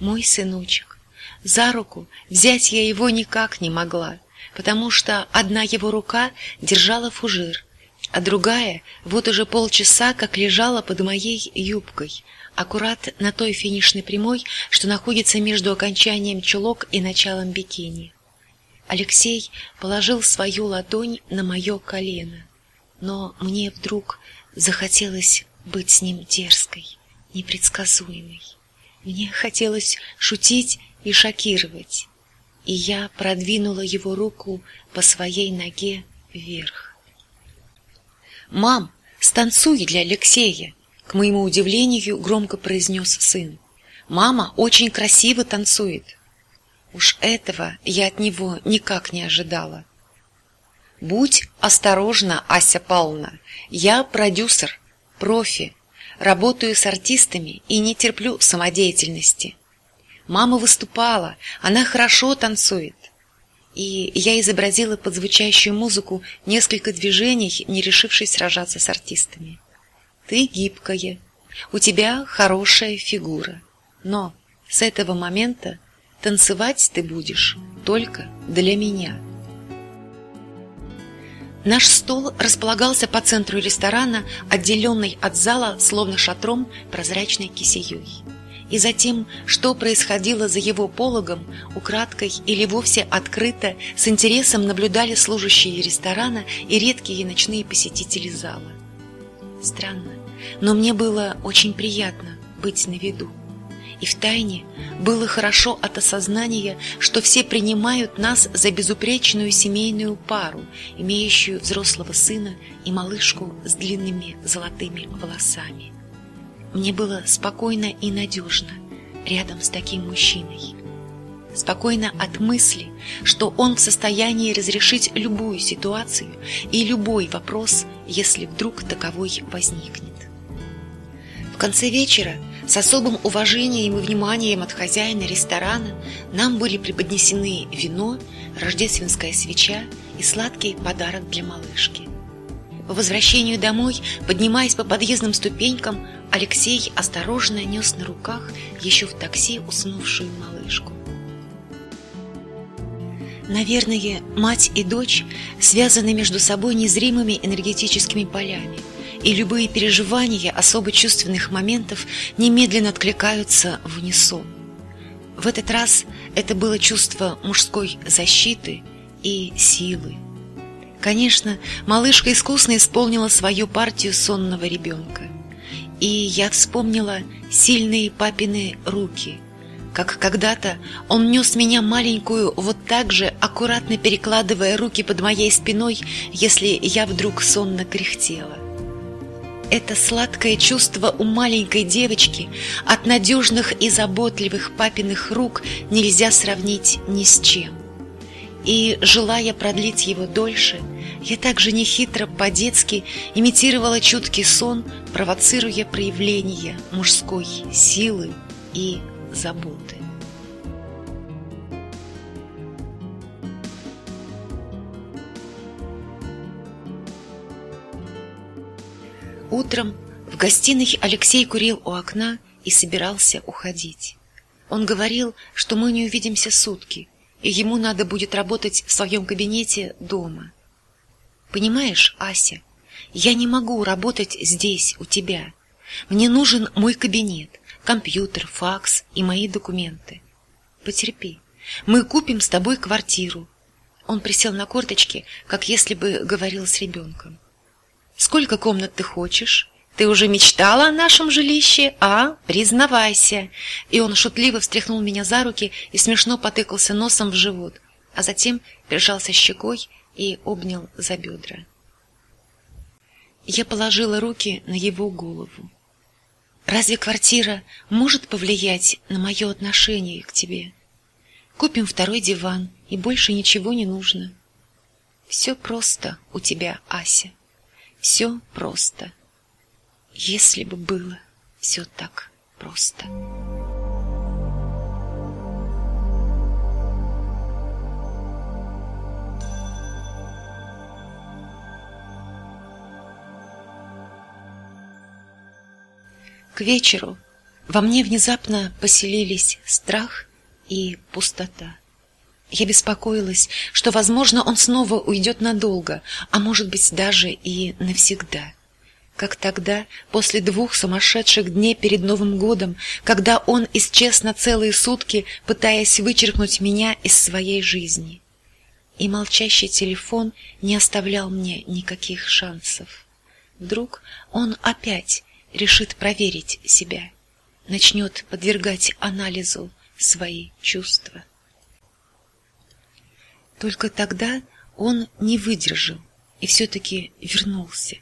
Мой сыночек. За руку взять я его никак не могла, потому что одна его рука держала фужер, а другая вот уже полчаса как лежала под моей юбкой, аккурат на той финишной прямой, что находится между окончанием чулок и началом бикини. Алексей положил свою ладонь на мое колено, но мне вдруг захотелось быть с ним дерзкой, непредсказуемой. Мне хотелось шутить и шокировать, и я продвинула его руку по своей ноге вверх. Мам, станцуй для Алексея, к моему удивлению, громко произнес сын. Мама очень красиво танцует. Уж этого я от него никак не ожидала. Будь осторожна, Ася Павловна. Я продюсер, профи, работаю с артистами и не терплю самодеятельности. Мама выступала, она хорошо танцует. И я изобразила под звучащую музыку несколько движений, не решившись сражаться с артистами. Ты гибкая, у тебя хорошая фигура, но с этого момента танцевать ты будешь только для меня. Наш стол располагался по центру ресторана, отделенный от зала словно шатром прозрачной кисеей. И затем, что происходило за его пологом, украдкой или вовсе открыто, с интересом наблюдали служащие ресторана и редкие ночные посетители зала. Странно, но мне было очень приятно быть на виду. И втайне было хорошо от осознания, что все принимают нас за безупречную семейную пару, имеющую взрослого сына и малышку с длинными золотыми волосами. Мне было спокойно и надежно рядом с таким мужчиной. спокойно от мысли, что он в состоянии разрешить любую ситуацию и любой вопрос, если вдруг таковой возникнет. В конце вечера с особым уважением и вниманием от хозяина ресторана нам были преподнесены вино, рождественская свеча и сладкий подарок для малышки. По возвращению домой, поднимаясь по подъездным ступенькам, Алексей осторожно нес на руках еще в такси уснувшую малышку. Наверное, мать и дочь связаны между собой незримыми энергетическими полями, и любые переживания особо чувственных моментов немедленно откликаются в унисон. В этот раз это было чувство мужской защиты и силы. Конечно, малышка искусно исполнила свою партию сонного ребенка. И я вспомнила сильные папины руки, как когда-то он нес меня маленькую вот так же, аккуратно перекладывая руки под моей спиной, если я вдруг сонно кряхтела. Это сладкое чувство у маленькой девочки от надежных и заботливых папиных рук нельзя сравнить ни с чем. И, желая продлить его дольше, я также нехитро по-детски имитировала чуткий сон, провоцируя проявление мужской силы и заботы. Утром в гостиной Алексей курил у окна и собирался уходить. Он говорил, что мы не увидимся сутки, и ему надо будет работать в своем кабинете дома. Понимаешь, Ася, я не могу работать здесь у тебя. Мне нужен мой кабинет, компьютер, факс и мои документы. Потерпи. Мы купим с тобой квартиру. Он присел на корточки, как если бы говорил с ребенком. Сколько комнат ты хочешь? Ты уже мечтала о нашем жилище, а? Признавайся. И он шутливо встряхнул меня за руки и смешно потыкался носом в живот, а затем прижался щекой и обнял за бедра. Я положила руки на его голову. Разве квартира может повлиять на мое отношение к тебе? Купим второй диван, и больше ничего не нужно. Все просто у тебя, Ася. Все просто. Если бы было все так просто. К вечеру во мне внезапно поселились страх и пустота. Я беспокоилась, что, возможно, он снова уйдет надолго, а может быть, даже и навсегда. Как тогда, после двух сумасшедших дней перед Новым годом, когда он исчез на целые сутки, пытаясь вычеркнуть меня из своей жизни. И молчащий телефон не оставлял мне никаких шансов. Вдруг он опять решит проверить себя, начнет подвергать анализу свои чувства. Только тогда он не выдержал и все-таки вернулся.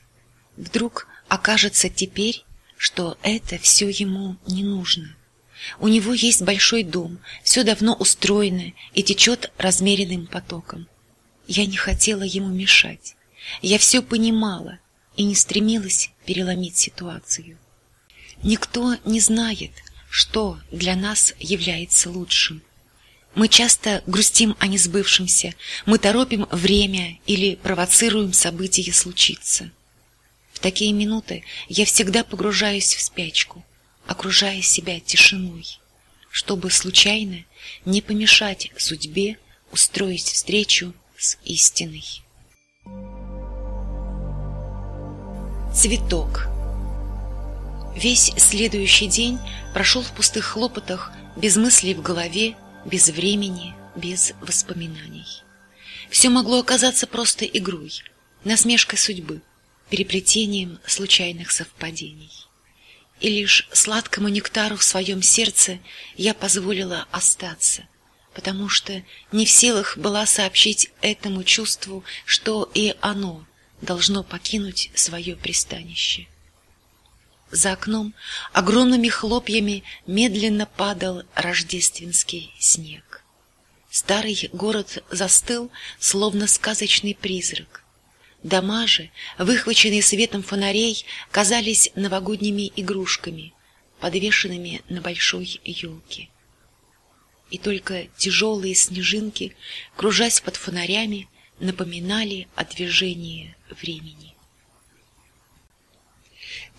Вдруг окажется теперь, что это все ему не нужно. У него есть большой дом, все давно устроено и течет размеренным потоком. Я не хотела ему мешать. Я все понимала и не стремилась переломить ситуацию. Никто не знает, что для нас является лучшим – мы часто грустим о несбывшемся, мы торопим время или провоцируем события случиться. В такие минуты я всегда погружаюсь в спячку, окружая себя тишиной, чтобы случайно не помешать судьбе устроить встречу с истиной. Цветок. Весь следующий день прошел в пустых хлопотах, без мыслей в голове без времени, без воспоминаний. Все могло оказаться просто игрой, насмешкой судьбы, переплетением случайных совпадений. И лишь сладкому нектару в своем сердце я позволила остаться, потому что не в силах была сообщить этому чувству, что и оно должно покинуть свое пристанище. За окном огромными хлопьями медленно падал рождественский снег. Старый город застыл, словно сказочный призрак. Дома же, выхваченные светом фонарей, казались новогодними игрушками, подвешенными на большой елке. И только тяжелые снежинки, кружась под фонарями, напоминали о движении времени.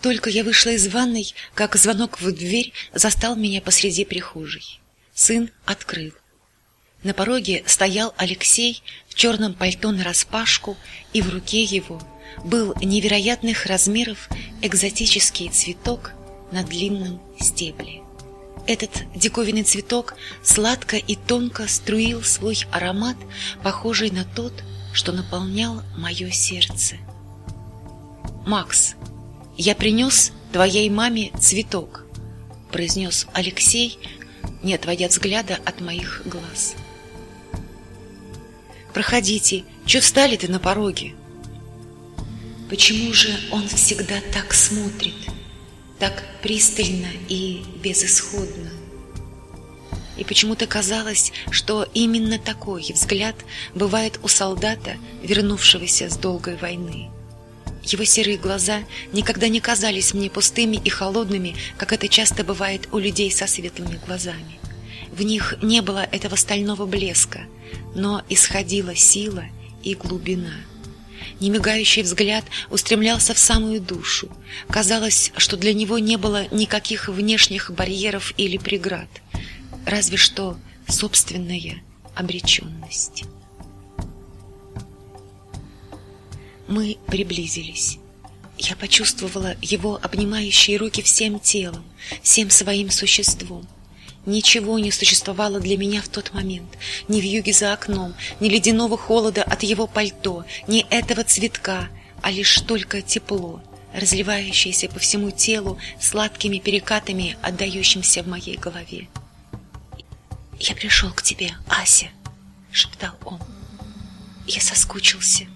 Только я вышла из ванной, как звонок в дверь застал меня посреди прихожей. Сын открыл. На пороге стоял Алексей в черном пальто нараспашку, и в руке его был невероятных размеров экзотический цветок на длинном стебле. Этот диковинный цветок сладко и тонко струил свой аромат, похожий на тот, что наполнял мое сердце. «Макс, я принес твоей маме цветок», — произнес Алексей, не отводя взгляда от моих глаз. Проходите, че встали ты на пороге? Почему же он всегда так смотрит, так пристально и безысходно? И почему-то казалось, что именно такой взгляд бывает у солдата, вернувшегося с долгой войны. Его серые глаза никогда не казались мне пустыми и холодными, как это часто бывает у людей со светлыми глазами. В них не было этого стального блеска, но исходила сила и глубина. Немигающий взгляд устремлялся в самую душу. Казалось, что для него не было никаких внешних барьеров или преград, разве что собственная обреченность. Мы приблизились. Я почувствовала его обнимающие руки всем телом, всем своим существом. Ничего не существовало для меня в тот момент. Ни вьюги за окном, ни ледяного холода от его пальто, ни этого цветка, а лишь только тепло, разливающееся по всему телу сладкими перекатами, отдающимся в моей голове. «Я пришел к тебе, Ася», — шептал он. «Я соскучился.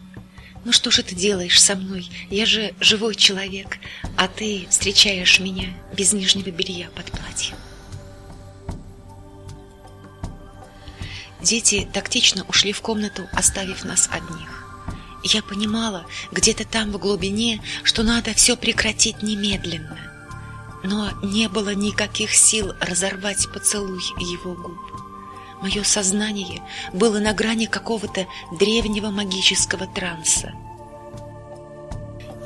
Ну что же ты делаешь со мной? Я же живой человек, а ты встречаешь меня без нижнего белья под платьем». Дети тактично ушли в комнату, оставив нас одних. Я понимала где-то там в глубине, что надо все прекратить немедленно. Но не было никаких сил разорвать поцелуй его губ. Мое сознание было на грани какого-то древнего магического транса.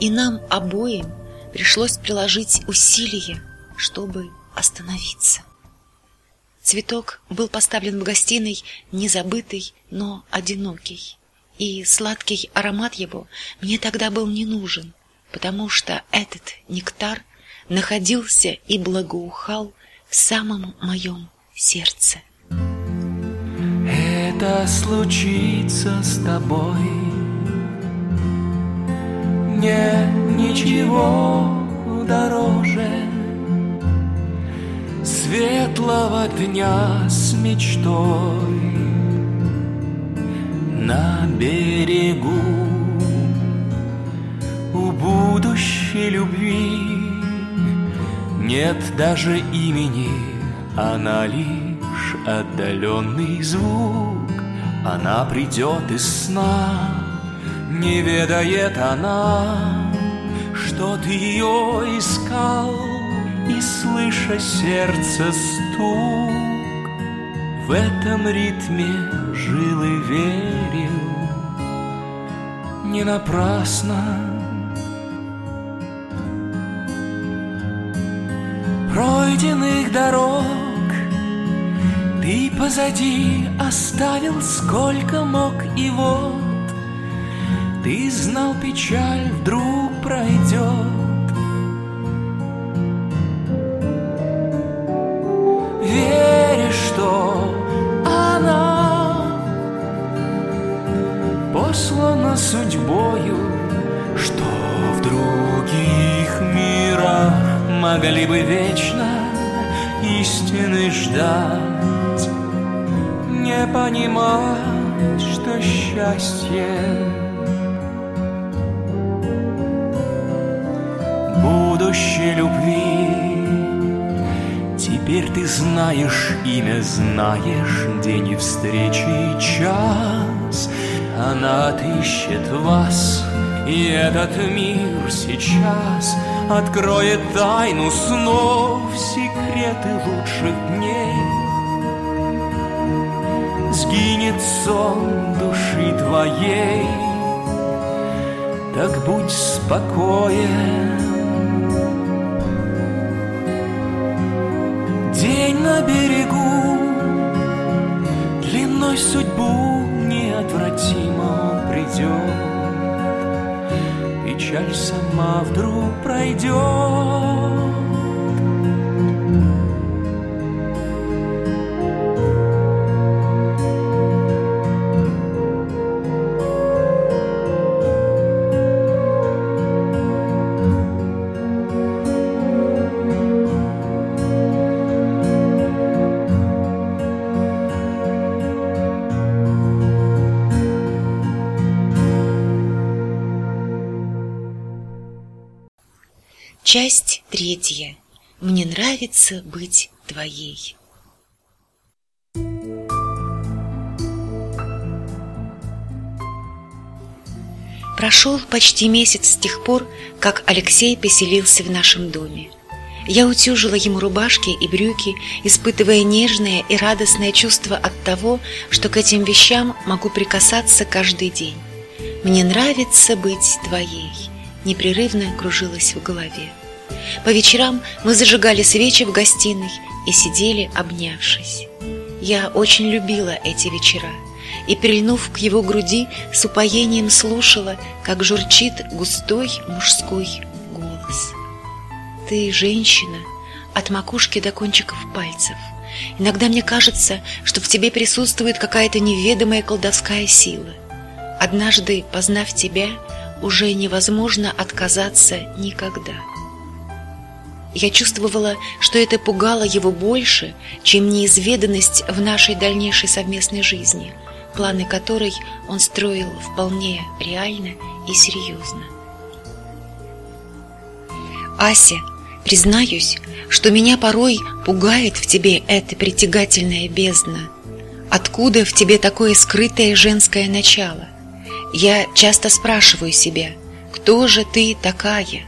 И нам обоим пришлось приложить усилия, чтобы остановиться. Цветок был поставлен в гостиной, незабытый, но одинокий. И сладкий аромат его мне тогда был не нужен, потому что этот нектар находился и благоухал в самом моем сердце. Это случится с тобой. Нет ничего дороже светлого дня с мечтой на берегу у будущей любви нет даже имени, она лишь отдаленный звук. Она придет из сна, не ведает она, что ты ее искал и слыша сердце стук, В этом ритме жил и верил. Не напрасно. Пройденных дорог Ты позади оставил сколько мог И вот ты знал печаль вдруг пройдет. Послана судьбою, что в других мирах могли бы вечно истины ждать, не понимать, что счастье будущей любви Теперь ты знаешь имя, знаешь день и встречи и час. Она отыщет вас, и этот мир сейчас Откроет тайну снов, секреты лучших дней. Сгинет сон души твоей, так будь спокоен. День на берегу, длиной судьбу неотвратимо придет печаль сама вдруг пройдет. Часть третья. Мне нравится быть твоей. Прошел почти месяц с тех пор, как Алексей поселился в нашем доме. Я утюжила ему рубашки и брюки, испытывая нежное и радостное чувство от того, что к этим вещам могу прикасаться каждый день. Мне нравится быть твоей, непрерывно кружилось в голове. По вечерам мы зажигали свечи в гостиной и сидели, обнявшись. Я очень любила эти вечера и, прильнув к его груди, с упоением слушала, как журчит густой мужской голос. «Ты женщина от макушки до кончиков пальцев. Иногда мне кажется, что в тебе присутствует какая-то неведомая колдовская сила. Однажды, познав тебя, уже невозможно отказаться никогда». Я чувствовала, что это пугало его больше, чем неизведанность в нашей дальнейшей совместной жизни, планы которой он строил вполне реально и серьезно. Ася, признаюсь, что меня порой пугает в тебе эта притягательная бездна. Откуда в тебе такое скрытое женское начало? Я часто спрашиваю себя, кто же ты такая?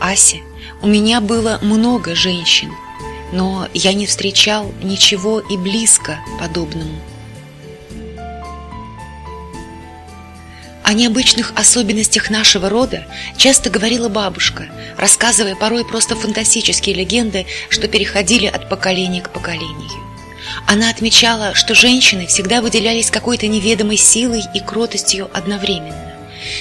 Ася, у меня было много женщин, но я не встречал ничего и близко подобному. О необычных особенностях нашего рода часто говорила бабушка, рассказывая порой просто фантастические легенды, что переходили от поколения к поколению. Она отмечала, что женщины всегда выделялись какой-то неведомой силой и кротостью одновременно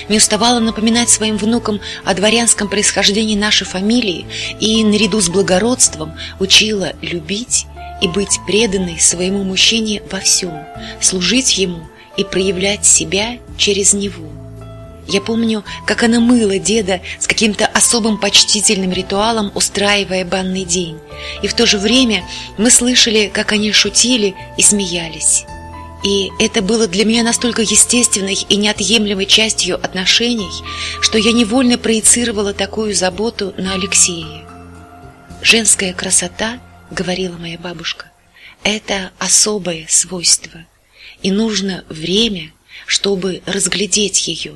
не уставала напоминать своим внукам о дворянском происхождении нашей фамилии и, наряду с благородством, учила любить и быть преданной своему мужчине во всем, служить ему и проявлять себя через него. Я помню, как она мыла деда с каким-то особым почтительным ритуалом, устраивая банный день. И в то же время мы слышали, как они шутили и смеялись. И это было для меня настолько естественной и неотъемлемой частью отношений, что я невольно проецировала такую заботу на Алексея. «Женская красота, — говорила моя бабушка, — это особое свойство, и нужно время, чтобы разглядеть ее,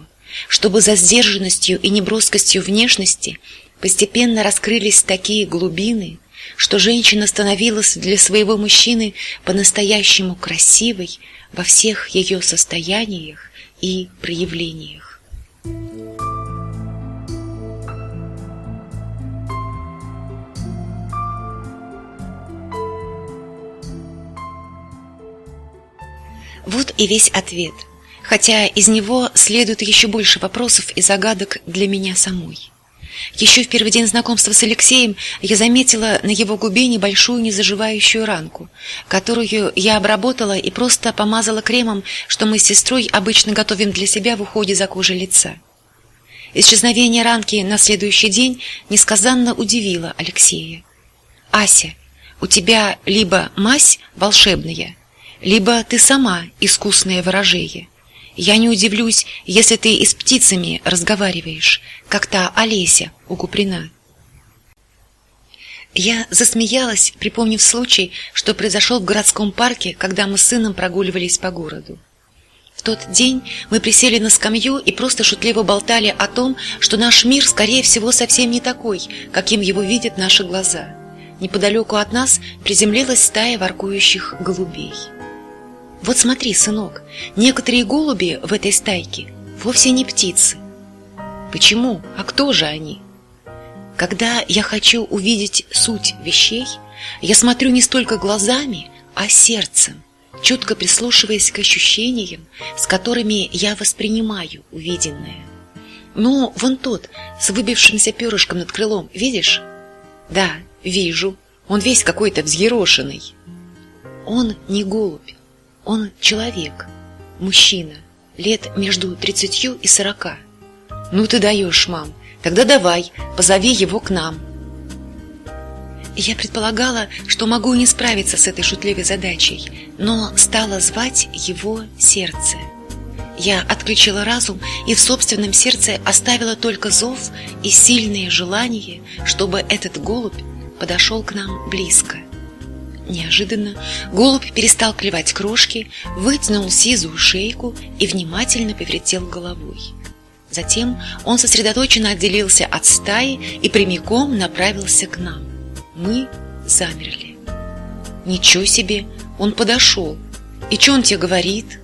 чтобы за сдержанностью и неброскостью внешности постепенно раскрылись такие глубины, что женщина становилась для своего мужчины по-настоящему красивой, во всех ее состояниях и проявлениях. Вот и весь ответ, хотя из него следует еще больше вопросов и загадок для меня самой. Еще в первый день знакомства с Алексеем я заметила на его губе небольшую незаживающую ранку, которую я обработала и просто помазала кремом, что мы с сестрой обычно готовим для себя в уходе за кожей лица. Исчезновение ранки на следующий день несказанно удивило Алексея. «Ася, у тебя либо мазь волшебная, либо ты сама искусное ворожее». Я не удивлюсь, если ты и с птицами разговариваешь, как та Олеся у Куприна. Я засмеялась, припомнив случай, что произошел в городском парке, когда мы с сыном прогуливались по городу. В тот день мы присели на скамью и просто шутливо болтали о том, что наш мир, скорее всего, совсем не такой, каким его видят наши глаза. Неподалеку от нас приземлилась стая воркующих голубей. Вот смотри, сынок, некоторые голуби в этой стайке вовсе не птицы. Почему? А кто же они? Когда я хочу увидеть суть вещей, я смотрю не столько глазами, а сердцем, чутко прислушиваясь к ощущениям, с которыми я воспринимаю увиденное. Ну, вон тот, с выбившимся перышком над крылом, видишь? Да, вижу. Он весь какой-то взъерошенный. Он не голубь, он человек, мужчина, лет между тридцатью и сорока. Ну ты даешь, мам, Тогда давай, позови его к нам. Я предполагала, что могу не справиться с этой шутливой задачей, но стала звать его сердце. Я отключила разум и в собственном сердце оставила только зов и сильное желание, чтобы этот голубь подошел к нам близко. Неожиданно голубь перестал клевать крошки, вытянул сизую шейку и внимательно повертел головой. Затем он сосредоточенно отделился от стаи и прямиком направился к нам. Мы замерли. Ничего себе, он подошел. И что он тебе говорит?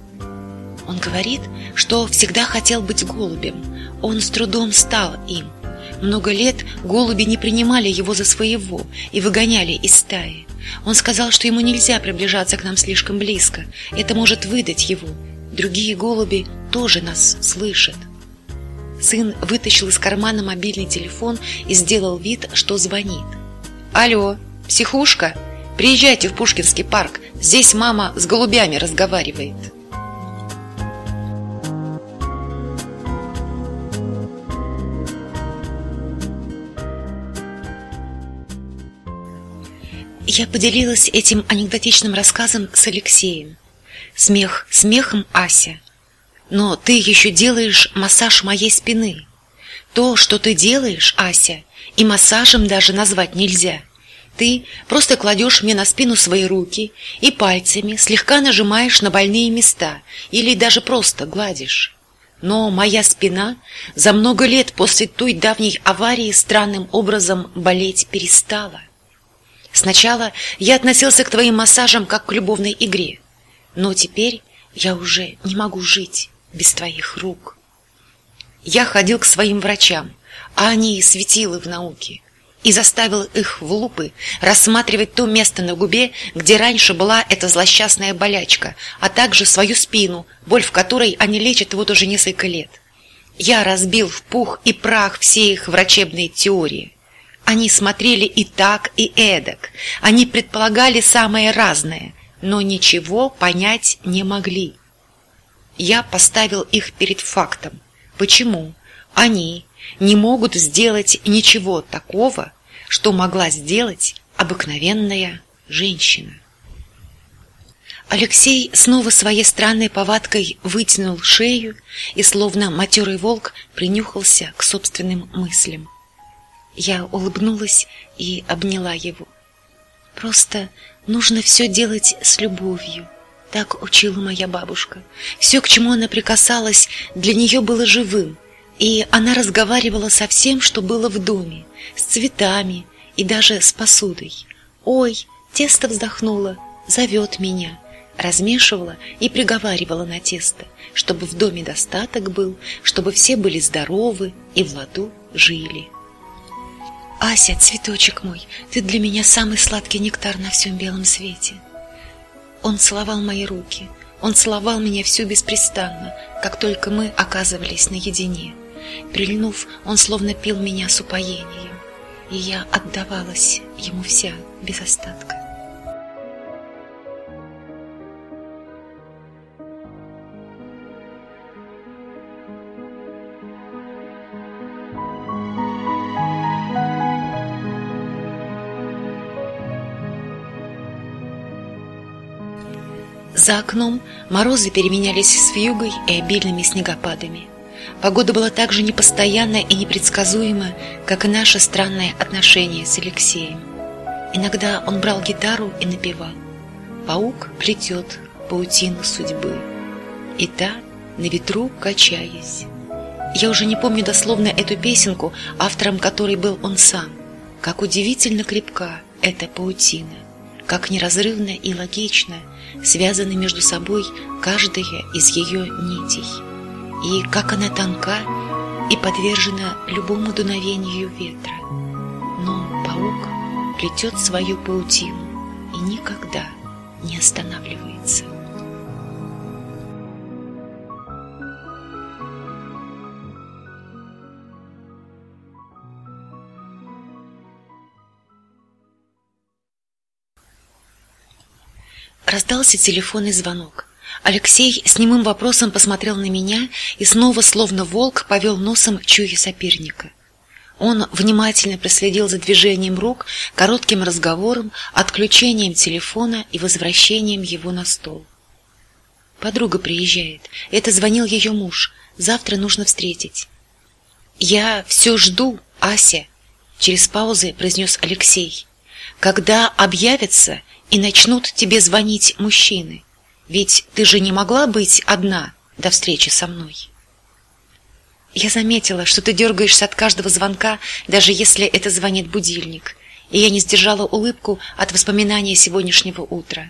Он говорит, что всегда хотел быть голубем. Он с трудом стал им. Много лет голуби не принимали его за своего и выгоняли из стаи. Он сказал, что ему нельзя приближаться к нам слишком близко. Это может выдать его. Другие голуби тоже нас слышат. Сын вытащил из кармана мобильный телефон и сделал вид, что звонит. «Алло, психушка, приезжайте в Пушкинский парк. Здесь мама с голубями разговаривает». Я поделилась этим анекдотичным рассказом с Алексеем. Смех смехом Ася – но ты еще делаешь массаж моей спины. То, что ты делаешь, Ася, и массажем даже назвать нельзя. Ты просто кладешь мне на спину свои руки и пальцами слегка нажимаешь на больные места или даже просто гладишь. Но моя спина за много лет после той давней аварии странным образом болеть перестала. Сначала я относился к твоим массажам как к любовной игре, но теперь я уже не могу жить без твоих рук. Я ходил к своим врачам, а они светилы в науке, и заставил их в лупы рассматривать то место на губе, где раньше была эта злосчастная болячка, а также свою спину, боль в которой они лечат вот уже несколько лет. Я разбил в пух и прах все их врачебные теории. Они смотрели и так, и эдак. Они предполагали самое разное, но ничего понять не могли. Я поставил их перед фактом. Почему они не могут сделать ничего такого, что могла сделать обыкновенная женщина? Алексей снова своей странной повадкой вытянул шею и, словно матерый волк, принюхался к собственным мыслям. Я улыбнулась и обняла его. Просто нужно все делать с любовью, так учила моя бабушка. Все, к чему она прикасалась, для нее было живым, и она разговаривала со всем, что было в доме, с цветами и даже с посудой. Ой, тесто вздохнуло, зовет меня, размешивала и приговаривала на тесто, чтобы в доме достаток был, чтобы все были здоровы и в ладу жили. Ася, цветочек мой, ты для меня самый сладкий нектар на всем белом свете. Он целовал мои руки. Он целовал меня всю беспрестанно, как только мы оказывались наедине. Прильнув, он словно пил меня с упоением, и я отдавалась ему вся без остатка. За окном морозы переменялись с вьюгой и обильными снегопадами. Погода была так же непостоянна и непредсказуема, как и наше странное отношение с Алексеем. Иногда он брал гитару и напевал. Паук плетет паутину судьбы, и та, на ветру качаясь. Я уже не помню дословно эту песенку, автором которой был он сам. Как удивительно крепка эта паутина, как неразрывно и логично связаны между собой каждая из ее нитей, и как она тонка и подвержена любому дуновению ветра. Но паук плетет свою паутину и никогда не останавливается. Раздался телефонный звонок. Алексей с немым вопросом посмотрел на меня и снова, словно волк, повел носом, чуя соперника. Он внимательно проследил за движением рук, коротким разговором, отключением телефона и возвращением его на стол. Подруга приезжает. Это звонил ее муж. Завтра нужно встретить. Я все жду, Ася, через паузы произнес Алексей. Когда объявятся и начнут тебе звонить мужчины. Ведь ты же не могла быть одна до встречи со мной. Я заметила, что ты дергаешься от каждого звонка, даже если это звонит будильник, и я не сдержала улыбку от воспоминания сегодняшнего утра.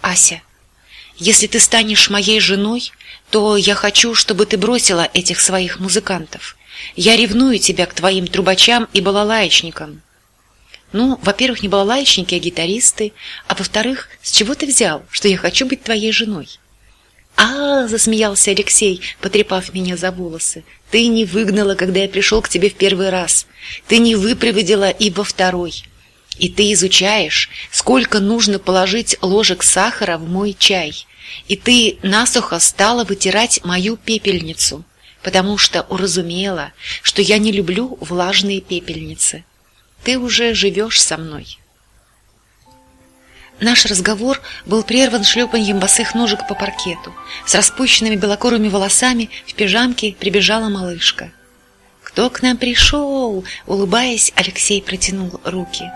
Ася, если ты станешь моей женой, то я хочу, чтобы ты бросила этих своих музыкантов. Я ревную тебя к твоим трубачам и балалаечникам. Ну, во-первых, не балалайчники, а гитаристы, а во-вторых, с чего ты взял, что я хочу быть твоей женой? А, засмеялся Алексей, потрепав меня за волосы. Ты не выгнала, когда я пришел к тебе в первый раз. Ты не выпроводила и во второй. И ты изучаешь, сколько нужно положить ложек сахара в мой чай. И ты насухо стала вытирать мою пепельницу, потому что уразумела, что я не люблю влажные пепельницы. Ты уже живешь со мной. Наш разговор был прерван шлепаньем босых ножек по паркету. С распущенными белокурыми волосами в пижамке прибежала малышка. «Кто к нам пришел?» Улыбаясь, Алексей протянул руки.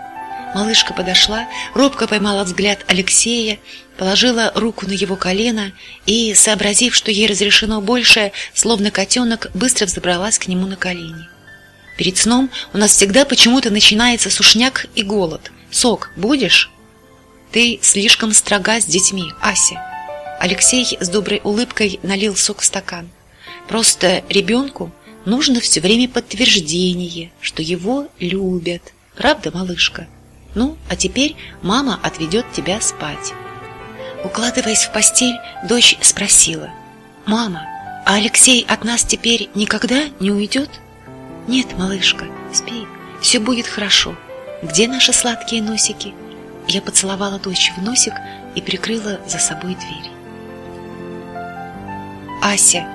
Малышка подошла, робко поймала взгляд Алексея, положила руку на его колено и, сообразив, что ей разрешено большее, словно котенок, быстро взобралась к нему на колени. Перед сном у нас всегда почему-то начинается сушняк и голод. Сок будешь? Ты слишком строга с детьми, Ася. Алексей с доброй улыбкой налил сок в стакан. Просто ребенку нужно все время подтверждение, что его любят. Правда, малышка? Ну, а теперь мама отведет тебя спать. Укладываясь в постель, дочь спросила: "Мама, а Алексей от нас теперь никогда не уйдет?» Нет, малышка, спи, все будет хорошо. Где наши сладкие носики? Я поцеловала дочь в носик и прикрыла за собой дверь. Ася,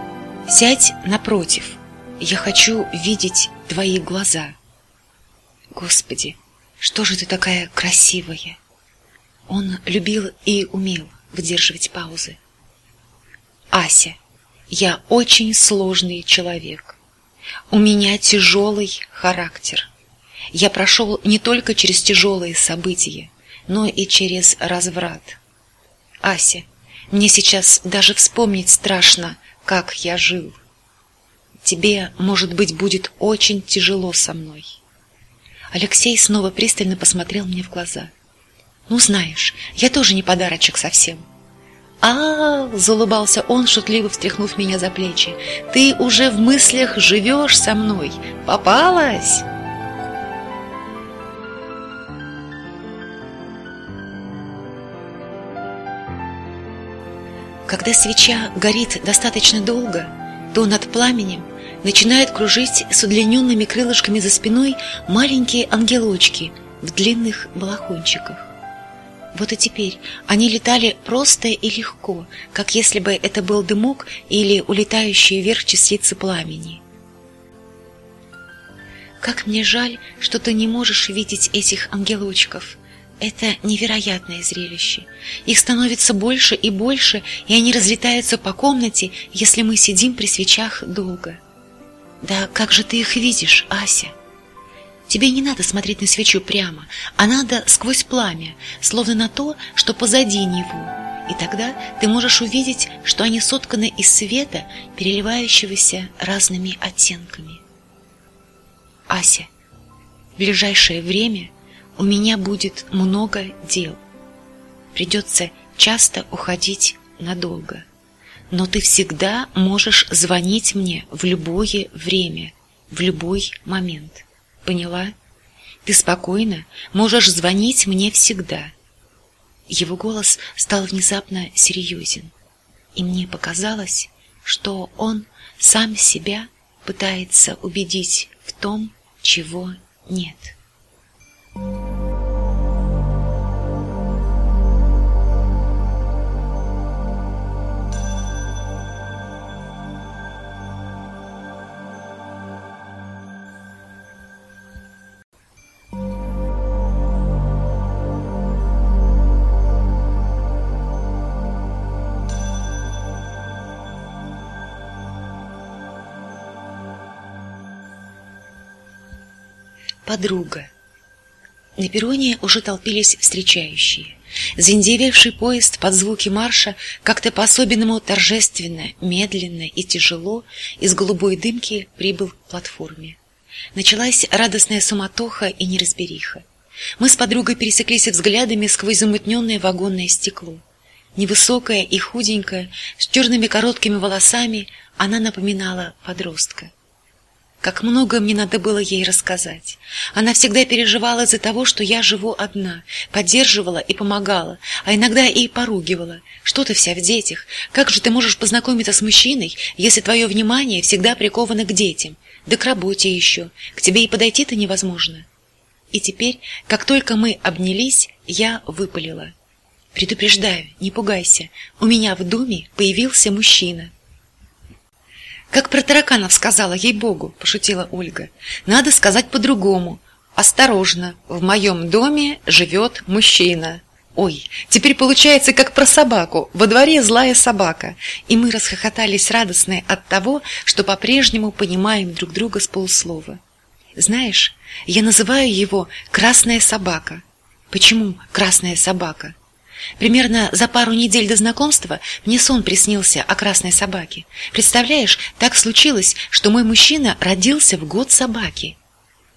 сядь напротив. Я хочу видеть твои глаза. Господи, что же ты такая красивая? Он любил и умел выдерживать паузы. Ася, я очень сложный человек. У меня тяжелый характер. Я прошел не только через тяжелые события, но и через разврат. Ася, мне сейчас даже вспомнить страшно, как я жил. Тебе, может быть, будет очень тяжело со мной. Алексей снова пристально посмотрел мне в глаза. Ну, знаешь, я тоже не подарочек совсем. А, залыбался он, шутливо встряхнув меня за плечи. Ты уже в мыслях живешь со мной. Попалась? Когда свеча горит достаточно долго, то над пламенем начинают кружить с удлиненными крылышками за спиной маленькие ангелочки в длинных балахончиках. Вот и теперь они летали просто и легко, как если бы это был дымок или улетающие вверх частицы пламени. Как мне жаль, что ты не можешь видеть этих ангелочков. Это невероятное зрелище. Их становится больше и больше, и они разлетаются по комнате, если мы сидим при свечах долго. Да как же ты их видишь, Ася? Тебе не надо смотреть на свечу прямо, а надо сквозь пламя, словно на то, что позади него. И тогда ты можешь увидеть, что они сотканы из света, переливающегося разными оттенками. Ася, в ближайшее время у меня будет много дел. Придется часто уходить надолго. Но ты всегда можешь звонить мне в любое время, в любой момент. Поняла? Ты спокойно можешь звонить мне всегда. Его голос стал внезапно серьезен, и мне показалось, что он сам себя пытается убедить в том, чего нет. Подруга. На перроне уже толпились встречающие. Заиндевевший поезд под звуки марша как-то по-особенному торжественно, медленно и тяжело из голубой дымки прибыл к платформе. Началась радостная суматоха и неразбериха. Мы с подругой пересеклись взглядами сквозь замутненное вагонное стекло. Невысокая и худенькая, с черными короткими волосами, она напоминала подростка. Как много мне надо было ей рассказать. Она всегда переживала из-за того, что я живу одна, поддерживала и помогала, а иногда и поругивала. Что ты вся в детях? Как же ты можешь познакомиться с мужчиной, если твое внимание всегда приковано к детям? Да к работе еще. К тебе и подойти-то невозможно. И теперь, как только мы обнялись, я выпалила. Предупреждаю, не пугайся. У меня в доме появился мужчина. Как про тараканов сказала ей-богу, пошутила Ольга. Надо сказать по-другому. Осторожно, в моем доме живет мужчина. Ой, теперь получается как про собаку. Во дворе злая собака. И мы расхохотались радостные от того, что по-прежнему понимаем друг друга с полуслова. Знаешь, я называю его красная собака. Почему красная собака? Примерно за пару недель до знакомства мне сон приснился о красной собаке. Представляешь, так случилось, что мой мужчина родился в год собаки.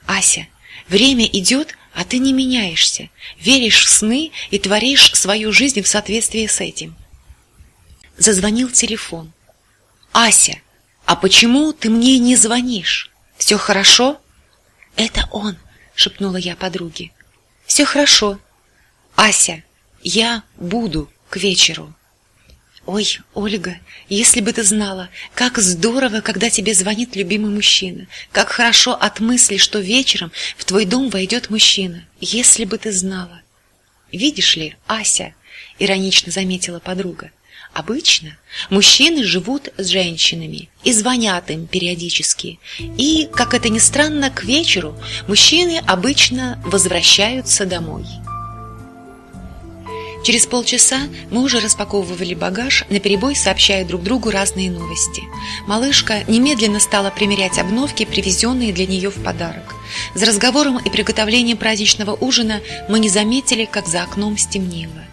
Ася, время идет, а ты не меняешься. Веришь в сны и творишь свою жизнь в соответствии с этим. Зазвонил телефон. Ася, а почему ты мне не звонишь? Все хорошо? Это он, шепнула я подруге. Все хорошо. Ася, я буду к вечеру. Ой, Ольга, если бы ты знала, как здорово, когда тебе звонит любимый мужчина, как хорошо от мысли, что вечером в твой дом войдет мужчина. Если бы ты знала. Видишь ли, Ася, иронично заметила подруга. Обычно мужчины живут с женщинами и звонят им периодически. И, как это ни странно, к вечеру мужчины обычно возвращаются домой. Через полчаса мы уже распаковывали багаж, наперебой сообщая друг другу разные новости. Малышка немедленно стала примерять обновки, привезенные для нее в подарок. За разговором и приготовлением праздничного ужина мы не заметили, как за окном стемнело.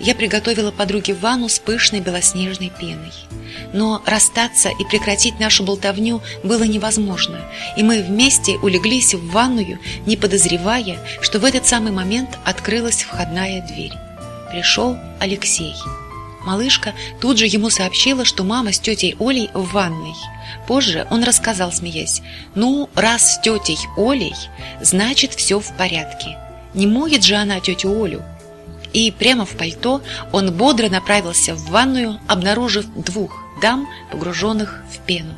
Я приготовила подруге ванну с пышной белоснежной пеной. Но расстаться и прекратить нашу болтовню было невозможно, и мы вместе улеглись в ванную, не подозревая, что в этот самый момент открылась входная дверь пришел Алексей. Малышка тут же ему сообщила, что мама с тетей Олей в ванной. Позже он рассказал, смеясь, «Ну, раз с тетей Олей, значит, все в порядке. Не моет же она тетю Олю». И прямо в пальто он бодро направился в ванную, обнаружив двух дам, погруженных в пену.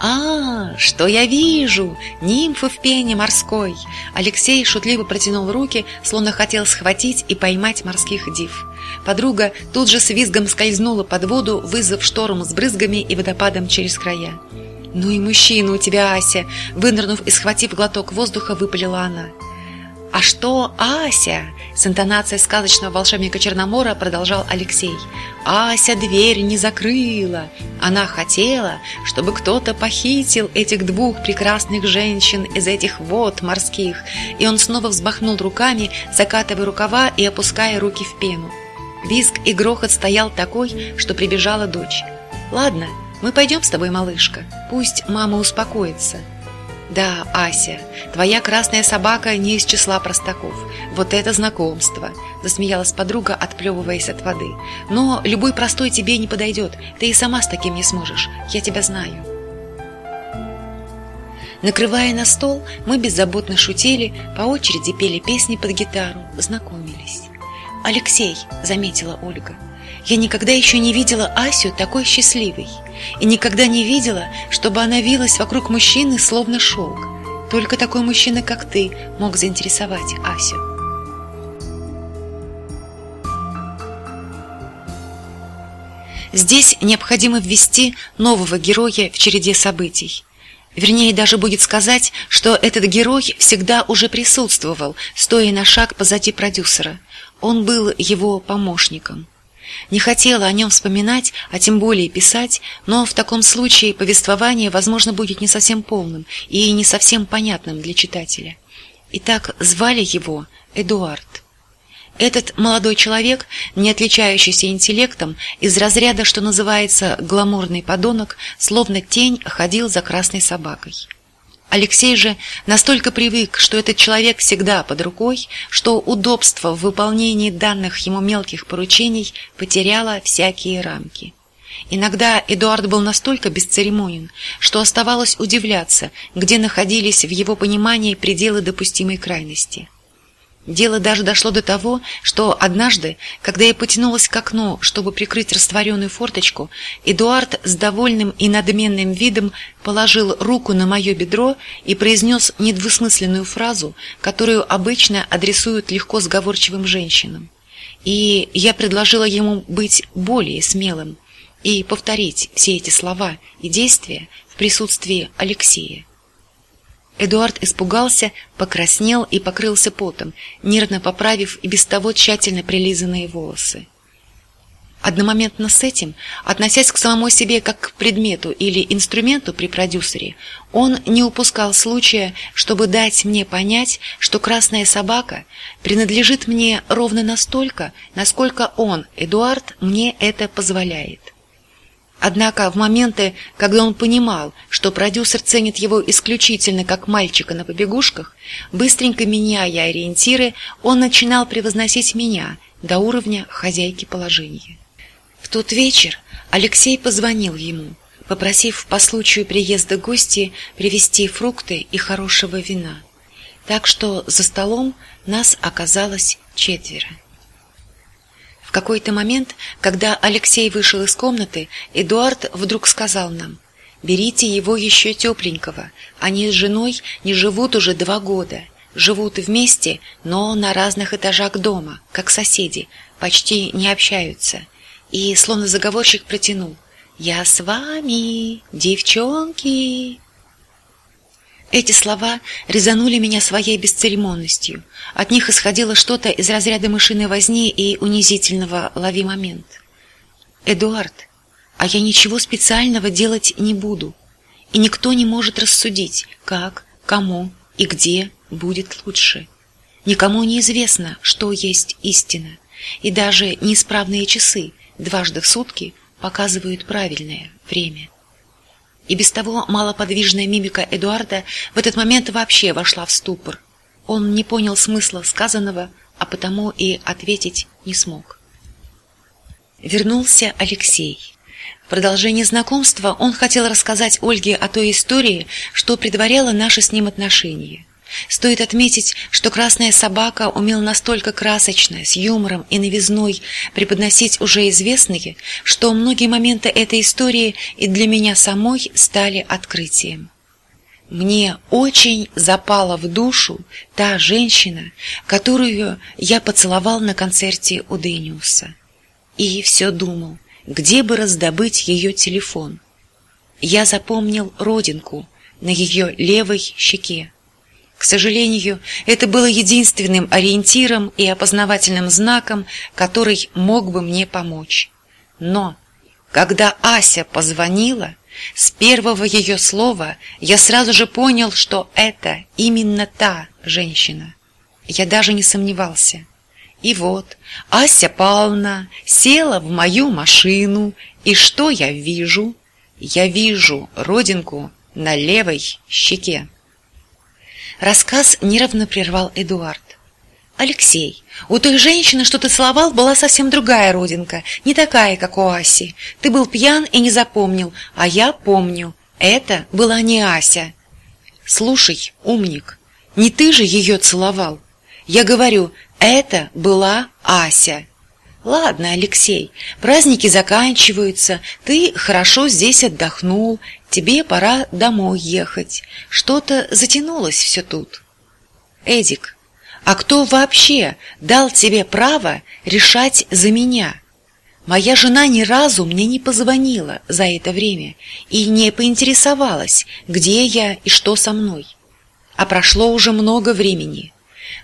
«А, что я вижу! Нимфы в пене морской!» Алексей шутливо протянул руки, словно хотел схватить и поймать морских див. Подруга тут же с визгом скользнула под воду, вызвав шторм с брызгами и водопадом через края. «Ну и мужчина у тебя, Ася!» Вынырнув и схватив глоток воздуха, выпалила она. «А что Ася?» — с интонацией сказочного волшебника Черномора продолжал Алексей. «Ася дверь не закрыла. Она хотела, чтобы кто-то похитил этих двух прекрасных женщин из этих вод морских». И он снова взмахнул руками, закатывая рукава и опуская руки в пену. Визг и грохот стоял такой, что прибежала дочь. «Ладно, мы пойдем с тобой, малышка. Пусть мама успокоится». «Да, Ася, твоя красная собака не из числа простаков. Вот это знакомство!» – засмеялась подруга, отплевываясь от воды. «Но любой простой тебе не подойдет. Ты и сама с таким не сможешь. Я тебя знаю». Накрывая на стол, мы беззаботно шутили, по очереди пели песни под гитару, знакомились. «Алексей», — заметила Ольга, — «я никогда еще не видела Асю такой счастливой и никогда не видела, чтобы она вилась вокруг мужчины, словно шелк. Только такой мужчина, как ты, мог заинтересовать Асю». Здесь необходимо ввести нового героя в череде событий. Вернее, даже будет сказать, что этот герой всегда уже присутствовал, стоя на шаг позади продюсера. Он был его помощником. Не хотела о нем вспоминать, а тем более писать, но в таком случае повествование, возможно, будет не совсем полным и не совсем понятным для читателя. Итак, звали его Эдуард. Этот молодой человек, не отличающийся интеллектом, из разряда, что называется, гламурный подонок, словно тень ходил за красной собакой. Алексей же настолько привык, что этот человек всегда под рукой, что удобство в выполнении данных ему мелких поручений потеряло всякие рамки. Иногда Эдуард был настолько бесцеремонен, что оставалось удивляться, где находились в его понимании пределы допустимой крайности. Дело даже дошло до того, что однажды, когда я потянулась к окну, чтобы прикрыть растворенную форточку, Эдуард с довольным и надменным видом положил руку на мое бедро и произнес недвусмысленную фразу, которую обычно адресуют легко сговорчивым женщинам. И я предложила ему быть более смелым и повторить все эти слова и действия в присутствии Алексея. Эдуард испугался, покраснел и покрылся потом, нервно поправив и без того тщательно прилизанные волосы. Одномоментно с этим, относясь к самому себе как к предмету или инструменту при продюсере, он не упускал случая, чтобы дать мне понять, что красная собака принадлежит мне ровно настолько, насколько он, Эдуард, мне это позволяет. Однако в моменты, когда он понимал, что продюсер ценит его исключительно как мальчика на побегушках, быстренько меняя ориентиры, он начинал превозносить меня до уровня хозяйки положения. В тот вечер Алексей позвонил ему, попросив по случаю приезда гостей привезти фрукты и хорошего вина. Так что за столом нас оказалось четверо. В какой-то момент, когда Алексей вышел из комнаты, Эдуард вдруг сказал нам: "Берите его еще тепленького. Они с женой не живут уже два года, живут вместе, но на разных этажах дома, как соседи, почти не общаются". И словно заговорщик протянул: "Я с вами, девчонки". Эти слова резанули меня своей бесцеремонностью. От них исходило что-то из разряда мышиной возни и унизительного лови момент. Эдуард, а я ничего специального делать не буду, и никто не может рассудить, как, кому и где будет лучше. Никому не известно, что есть истина, и даже неисправные часы дважды в сутки показывают правильное время. И без того малоподвижная мимика Эдуарда в этот момент вообще вошла в ступор. Он не понял смысла сказанного, а потому и ответить не смог. Вернулся Алексей. В продолжении знакомства он хотел рассказать Ольге о той истории, что предваряло наши с ним отношения. Стоит отметить, что красная собака умел настолько красочно, с юмором и новизной преподносить уже известные, что многие моменты этой истории и для меня самой стали открытием. Мне очень запала в душу та женщина, которую я поцеловал на концерте у Дениуса. И все думал, где бы раздобыть ее телефон. Я запомнил родинку на ее левой щеке К сожалению, это было единственным ориентиром и опознавательным знаком, который мог бы мне помочь. Но, когда Ася позвонила, с первого ее слова я сразу же понял, что это именно та женщина. Я даже не сомневался. И вот Ася Павловна села в мою машину, и что я вижу? Я вижу родинку на левой щеке. Рассказ нервно прервал Эдуард. «Алексей, у той женщины, что ты целовал, была совсем другая родинка, не такая, как у Аси. Ты был пьян и не запомнил, а я помню. Это была не Ася. Слушай, умник, не ты же ее целовал. Я говорю, это была Ася. Ладно, Алексей, праздники заканчиваются, ты хорошо здесь отдохнул, тебе пора домой ехать. Что-то затянулось все тут. Эдик, а кто вообще дал тебе право решать за меня? Моя жена ни разу мне не позвонила за это время и не поинтересовалась, где я и что со мной. А прошло уже много времени.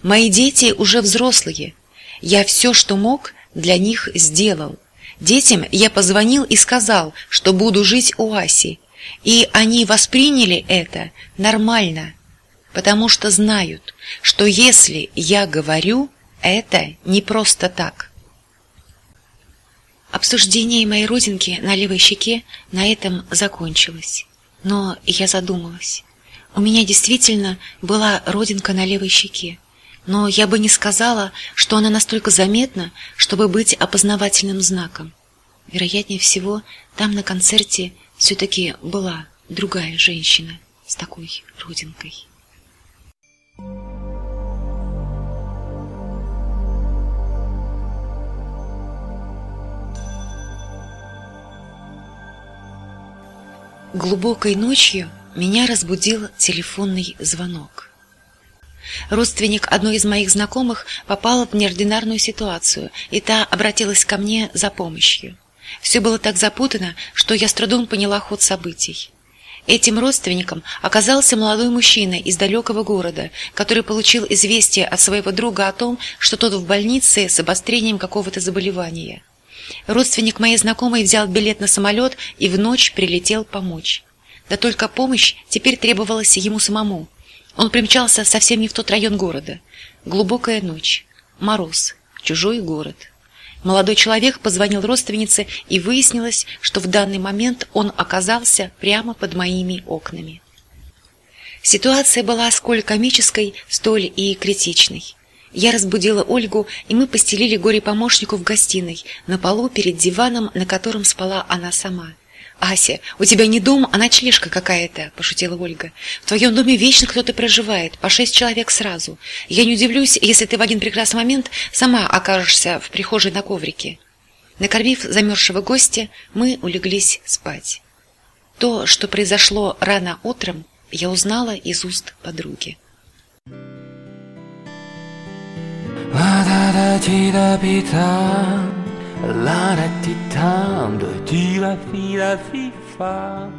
Мои дети уже взрослые. Я все, что мог, для них сделал. Детям я позвонил и сказал, что буду жить у Аси, и они восприняли это нормально, потому что знают, что если я говорю, это не просто так. Обсуждение моей родинки на левой щеке на этом закончилось. Но я задумалась. У меня действительно была родинка на левой щеке но я бы не сказала, что она настолько заметна, чтобы быть опознавательным знаком. Вероятнее всего, там на концерте все-таки была другая женщина с такой родинкой. Глубокой ночью меня разбудил телефонный звонок. Родственник одной из моих знакомых попала в неординарную ситуацию, и та обратилась ко мне за помощью. Все было так запутано, что я с трудом поняла ход событий. Этим родственником оказался молодой мужчина из далекого города, который получил известие от своего друга о том, что тот в больнице с обострением какого-то заболевания. Родственник моей знакомой взял билет на самолет и в ночь прилетел помочь. Да только помощь теперь требовалась ему самому. Он примчался совсем не в тот район города. Глубокая ночь, мороз, чужой город. Молодой человек позвонил родственнице, и выяснилось, что в данный момент он оказался прямо под моими окнами. Ситуация была сколь комической, столь и критичной. Я разбудила Ольгу, и мы постелили горе-помощнику в гостиной, на полу перед диваном, на котором спала она сама. «Ася, у тебя не дом, а ночлежка какая-то», – пошутила Ольга. «В твоем доме вечно кто-то проживает, по шесть человек сразу. Я не удивлюсь, если ты в один прекрасный момент сама окажешься в прихожей на коврике». Накормив замерзшего гостя, мы улеглись спать. То, что произошло рано утром, я узнала из уст подруги. La-da-da-ti-da-bi-ta La da ti tam do ti la fi la fi фа.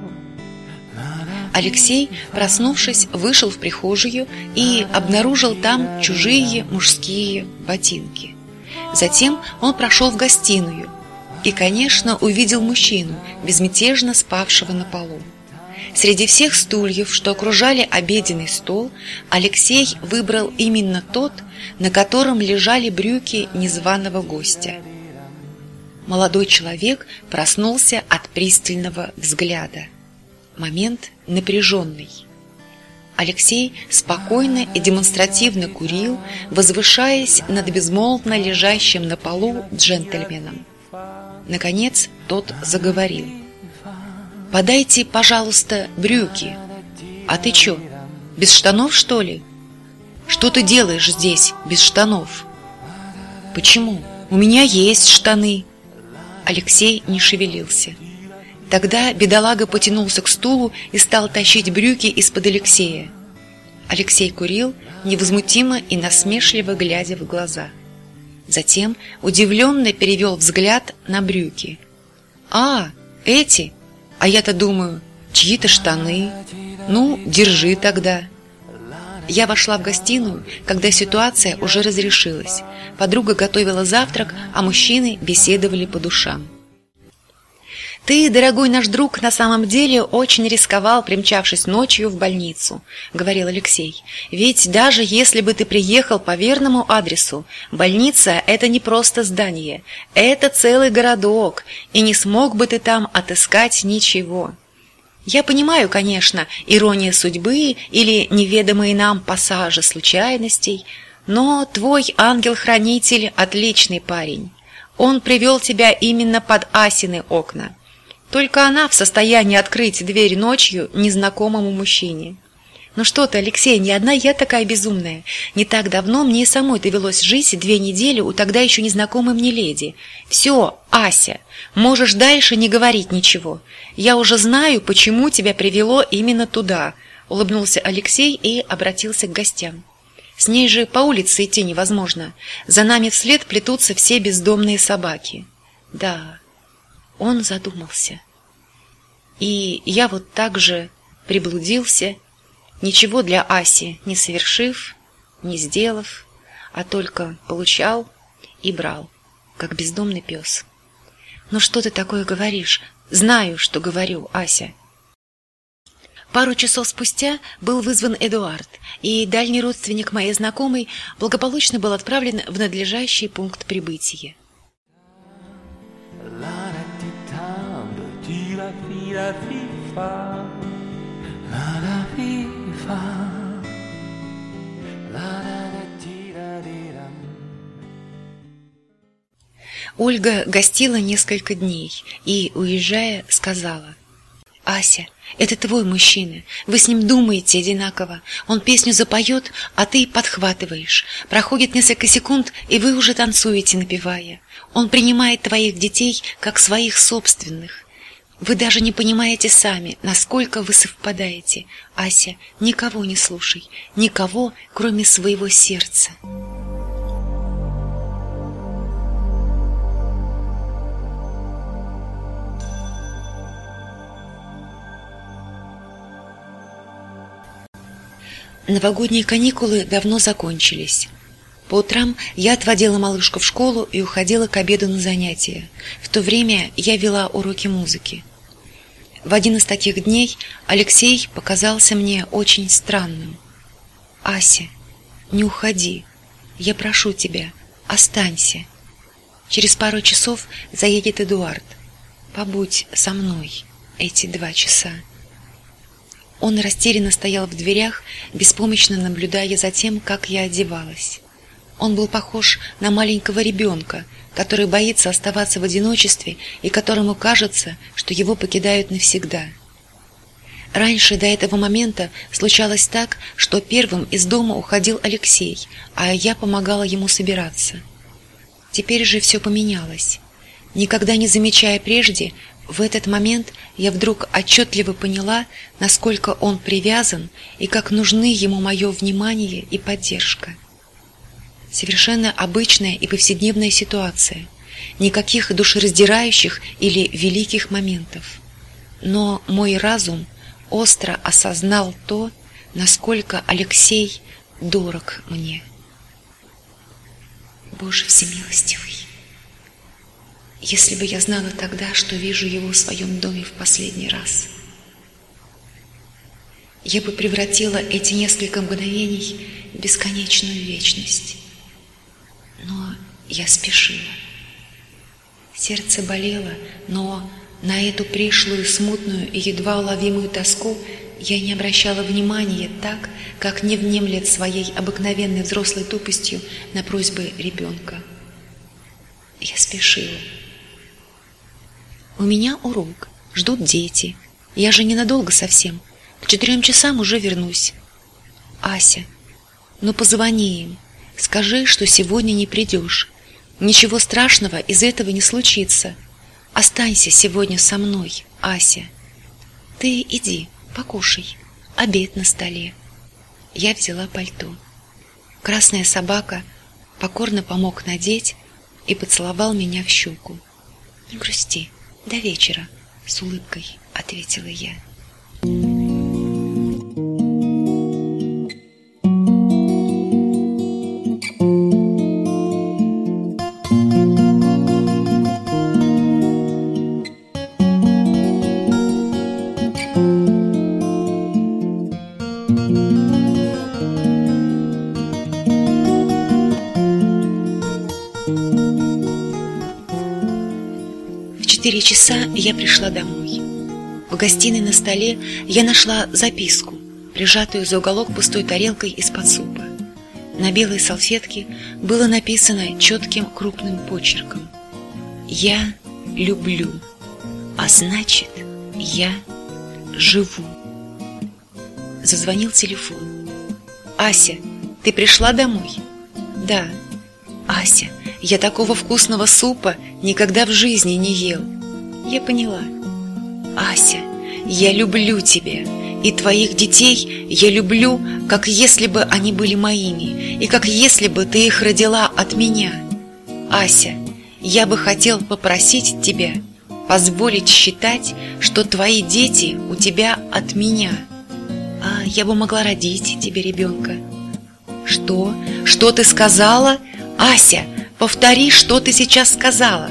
Алексей, проснувшись, вышел в прихожую и обнаружил там чужие мужские ботинки. Затем он прошел в гостиную и, конечно, увидел мужчину, безмятежно спавшего на полу. Среди всех стульев, что окружали обеденный стол, Алексей выбрал именно тот, на котором лежали брюки незваного гостя – Молодой человек проснулся от пристального взгляда. Момент напряженный. Алексей спокойно и демонстративно курил, возвышаясь над безмолвно лежащим на полу джентльменом. Наконец тот заговорил. «Подайте, пожалуйста, брюки. А ты чё, без штанов, что ли? Что ты делаешь здесь без штанов?» «Почему? У меня есть штаны», Алексей не шевелился. Тогда бедолага потянулся к стулу и стал тащить брюки из-под Алексея. Алексей курил, невозмутимо и насмешливо глядя в глаза. Затем удивленно перевел взгляд на брюки. «А, эти? А я-то думаю, чьи-то штаны. Ну, держи тогда». Я вошла в гостиную, когда ситуация уже разрешилась. Подруга готовила завтрак, а мужчины беседовали по душам. «Ты, дорогой наш друг, на самом деле очень рисковал, примчавшись ночью в больницу», — говорил Алексей. «Ведь даже если бы ты приехал по верному адресу, больница — это не просто здание, это целый городок, и не смог бы ты там отыскать ничего». Я понимаю, конечно, ирония судьбы или неведомые нам пассажи случайностей, но твой ангел-хранитель — отличный парень. Он привел тебя именно под Асины окна. Только она в состоянии открыть дверь ночью незнакомому мужчине. Ну что ты, Алексей, не одна я такая безумная. Не так давно мне и самой довелось жить две недели у тогда еще незнакомой мне леди. Все, Ася, можешь дальше не говорить ничего. Я уже знаю, почему тебя привело именно туда. Улыбнулся Алексей и обратился к гостям. С ней же по улице идти невозможно. За нами вслед плетутся все бездомные собаки. Да, он задумался. И я вот так же приблудился, ничего для Аси не совершив, не сделав, а только получал и брал, как бездомный пес. «Ну что ты такое говоришь? Знаю, что говорю, Ася». Пару часов спустя был вызван Эдуард, и дальний родственник моей знакомой благополучно был отправлен в надлежащий пункт прибытия. Ольга гостила несколько дней и, уезжая, сказала, «Ася, это твой мужчина, вы с ним думаете одинаково. Он песню запоет, а ты подхватываешь. Проходит несколько секунд, и вы уже танцуете, напевая. Он принимает твоих детей как своих собственных. Вы даже не понимаете сами, насколько вы совпадаете. Ася, никого не слушай, никого, кроме своего сердца». Новогодние каникулы давно закончились. По утрам я отводила малышку в школу и уходила к обеду на занятия. В то время я вела уроки музыки. В один из таких дней Алексей показался мне очень странным. «Ася, не уходи. Я прошу тебя, останься. Через пару часов заедет Эдуард. Побудь со мной эти два часа». Он растерянно стоял в дверях, беспомощно наблюдая за тем, как я одевалась. Он был похож на маленького ребенка, который боится оставаться в одиночестве и которому кажется, что его покидают навсегда. Раньше до этого момента случалось так, что первым из дома уходил Алексей, а я помогала ему собираться. Теперь же все поменялось. Никогда не замечая прежде, в этот момент я вдруг отчетливо поняла, насколько он привязан и как нужны ему мое внимание и поддержка. Совершенно обычная и повседневная ситуация, никаких душераздирающих или великих моментов. Но мой разум остро осознал то, насколько Алексей дорог мне. Боже всемилостивый, если бы я знала тогда, что вижу его в своем доме в последний раз. Я бы превратила эти несколько мгновений в бесконечную вечность. Но я спешила. Сердце болело, но на эту пришлую, смутную и едва уловимую тоску я не обращала внимания так, как не внемлет своей обыкновенной взрослой тупостью на просьбы ребенка. Я спешила. У меня урок, ждут дети. Я же ненадолго совсем. К четырем часам уже вернусь. Ася, ну позвони им. Скажи, что сегодня не придешь. Ничего страшного из этого не случится. Останься сегодня со мной, Ася. Ты иди, покушай. Обед на столе. Я взяла пальто. Красная собака покорно помог надеть и поцеловал меня в щеку. Не грусти. До вечера, с улыбкой ответила я. Четыре часа я пришла домой. В гостиной на столе я нашла записку, прижатую за уголок пустой тарелкой из-под супа. На белой салфетке было написано четким крупным почерком «Я люблю, а значит, я живу». Зазвонил телефон. «Ася, ты пришла домой?» «Да». «Ася, я такого вкусного супа никогда в жизни не ел». «Я поняла». «Ася, я люблю тебя, и твоих детей я люблю, как если бы они были моими, и как если бы ты их родила от меня. Ася, я бы хотел попросить тебя позволить считать, что твои дети у тебя от меня. А я бы могла родить тебе ребенка. Что? Что ты сказала? Ася, повтори, что ты сейчас сказала.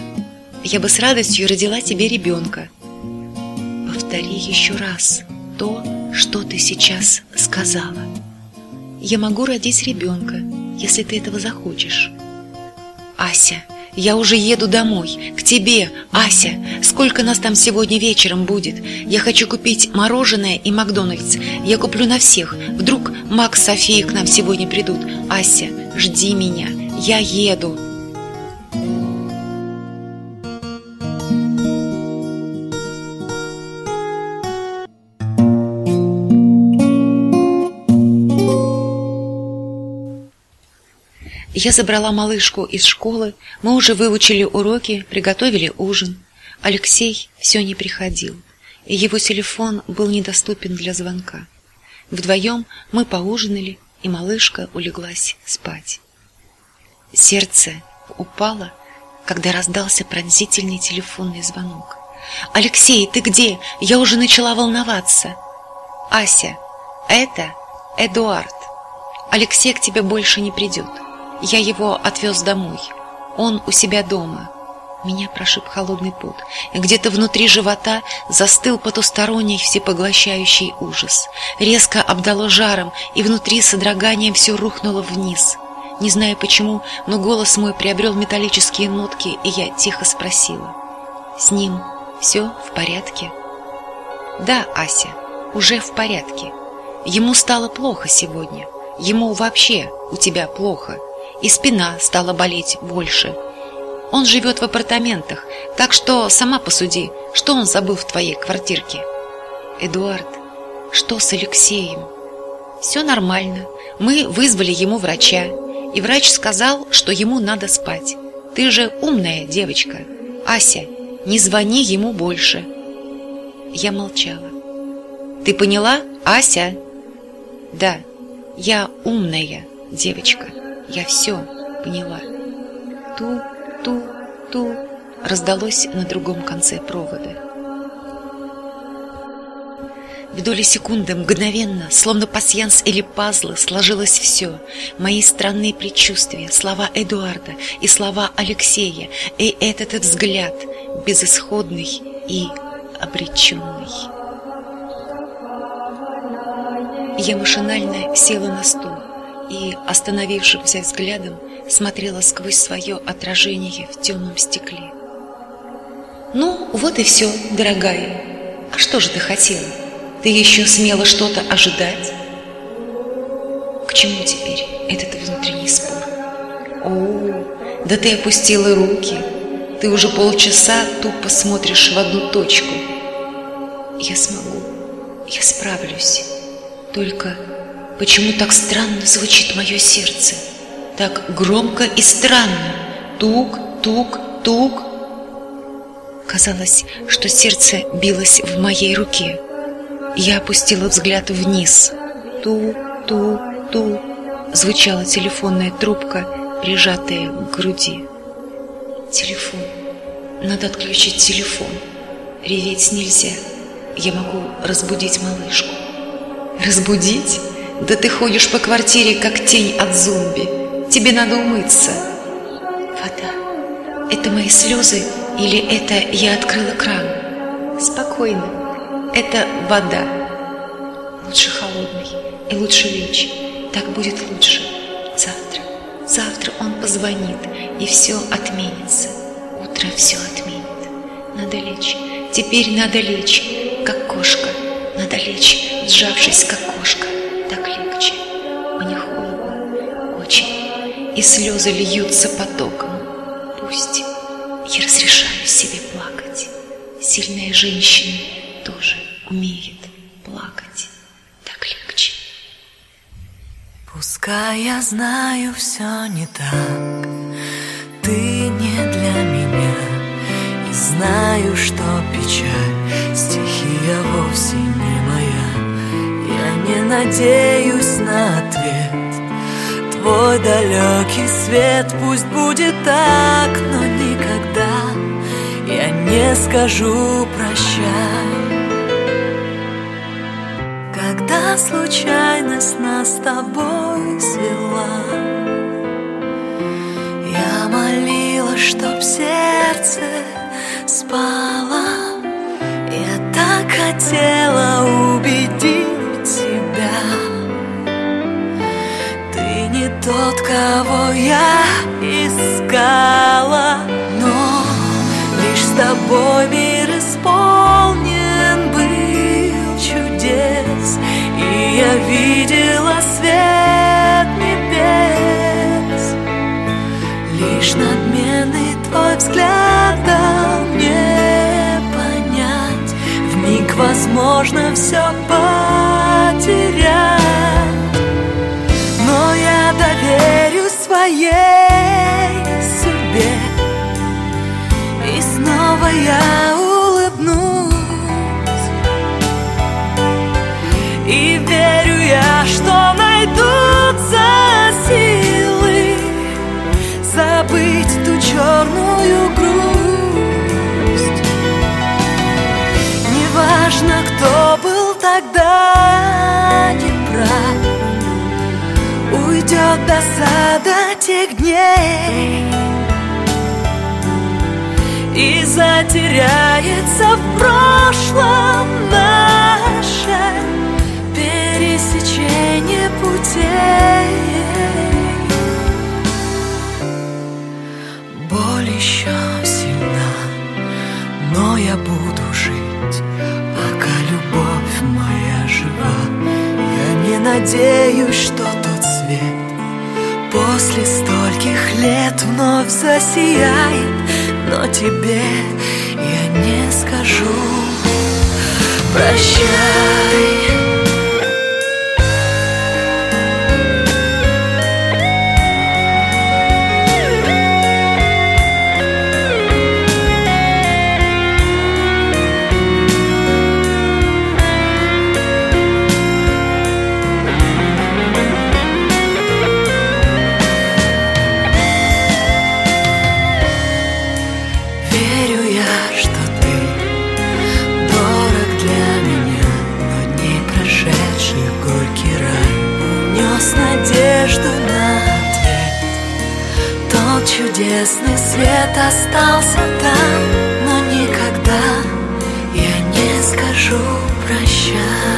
Я бы с радостью родила тебе ребенка. Повтори еще раз то, что ты сейчас сказала. Я могу родить ребенка, если ты этого захочешь. Ася, я уже еду домой, к тебе, Ася. Сколько нас там сегодня вечером будет? Я хочу купить мороженое и Макдональдс. Я куплю на всех. Вдруг Макс с Софией к нам сегодня придут. Ася, жди меня. Я еду. Я забрала малышку из школы, мы уже выучили уроки, приготовили ужин. Алексей все не приходил, и его телефон был недоступен для звонка. Вдвоем мы поужинали, и малышка улеглась спать. Сердце упало, когда раздался пронзительный телефонный звонок. «Алексей, ты где? Я уже начала волноваться!» «Ася, это Эдуард. Алексей к тебе больше не придет. Я его отвез домой. Он у себя дома. Меня прошиб холодный пот, и где-то внутри живота застыл потусторонний всепоглощающий ужас. Резко обдало жаром, и внутри содроганием все рухнуло вниз. Не знаю почему, но голос мой приобрел металлические нотки, и я тихо спросила. «С ним все в порядке?» «Да, Ася, уже в порядке. Ему стало плохо сегодня. Ему вообще у тебя плохо» и спина стала болеть больше. Он живет в апартаментах, так что сама посуди, что он забыл в твоей квартирке. Эдуард, что с Алексеем? Все нормально. Мы вызвали ему врача, и врач сказал, что ему надо спать. Ты же умная девочка. Ася, не звони ему больше. Я молчала. Ты поняла, Ася? Да, я умная девочка. Я все поняла. Ту, ту, ту раздалось на другом конце провода. В доли секунды, мгновенно, словно пасьянс или пазлы, сложилось все. Мои странные предчувствия, слова Эдуарда и слова Алексея, и этот взгляд, безысходный и обреченный. Я машинально села на стул и, остановившимся взглядом, смотрела сквозь свое отражение в темном стекле. «Ну, вот и все, дорогая. А что же ты хотела? Ты еще смела что-то ожидать?» «К чему теперь этот внутренний спор?» «О, да ты опустила руки. Ты уже полчаса тупо смотришь в одну точку. Я смогу, я справлюсь. Только Почему так странно звучит мое сердце? Так громко и странно. Тук, тук, тук. Казалось, что сердце билось в моей руке. Я опустила взгляд вниз. Ту, ту, ту. Звучала телефонная трубка, прижатая к груди. Телефон. Надо отключить телефон. Реветь нельзя. Я могу разбудить малышку. Разбудить? Да ты ходишь по квартире, как тень от зомби. Тебе надо умыться. Вода. Это мои слезы или это я открыла кран? Спокойно. Это вода. Лучше холодный и лучше лечь. Так будет лучше. Завтра. Завтра он позвонит, и все отменится. Утро все отменит. Надо лечь, теперь надо лечь, как кошка. Надо лечь, сжавшись, как кошка. Легче. Мне холодно, очень. И слезы льются потоком. Пусть я разрешаю себе плакать. Сильная женщина тоже умеет плакать. Так легче. Пускай я знаю все не так, ты не для меня. И знаю, что печаль, надеюсь на ответ, твой далекий свет пусть будет так, но никогда я не скажу прощай. Когда случайность нас с тобой свела Я молила, чтоб сердце спало. Я так хотела возможно все потерять. Но я доверю своей судьбе. И снова я улыбнусь Уйдет досада тех дней И затеряется в прошлом наше Пересечение путей Боль еще сильна, но я буду жить, пока любовь моя жива. Я не надеюсь, что тот свет после стольких лет вновь засияет, но тебе я не скажу прощай. Чудесный свет остался там, но никогда я не скажу прощай.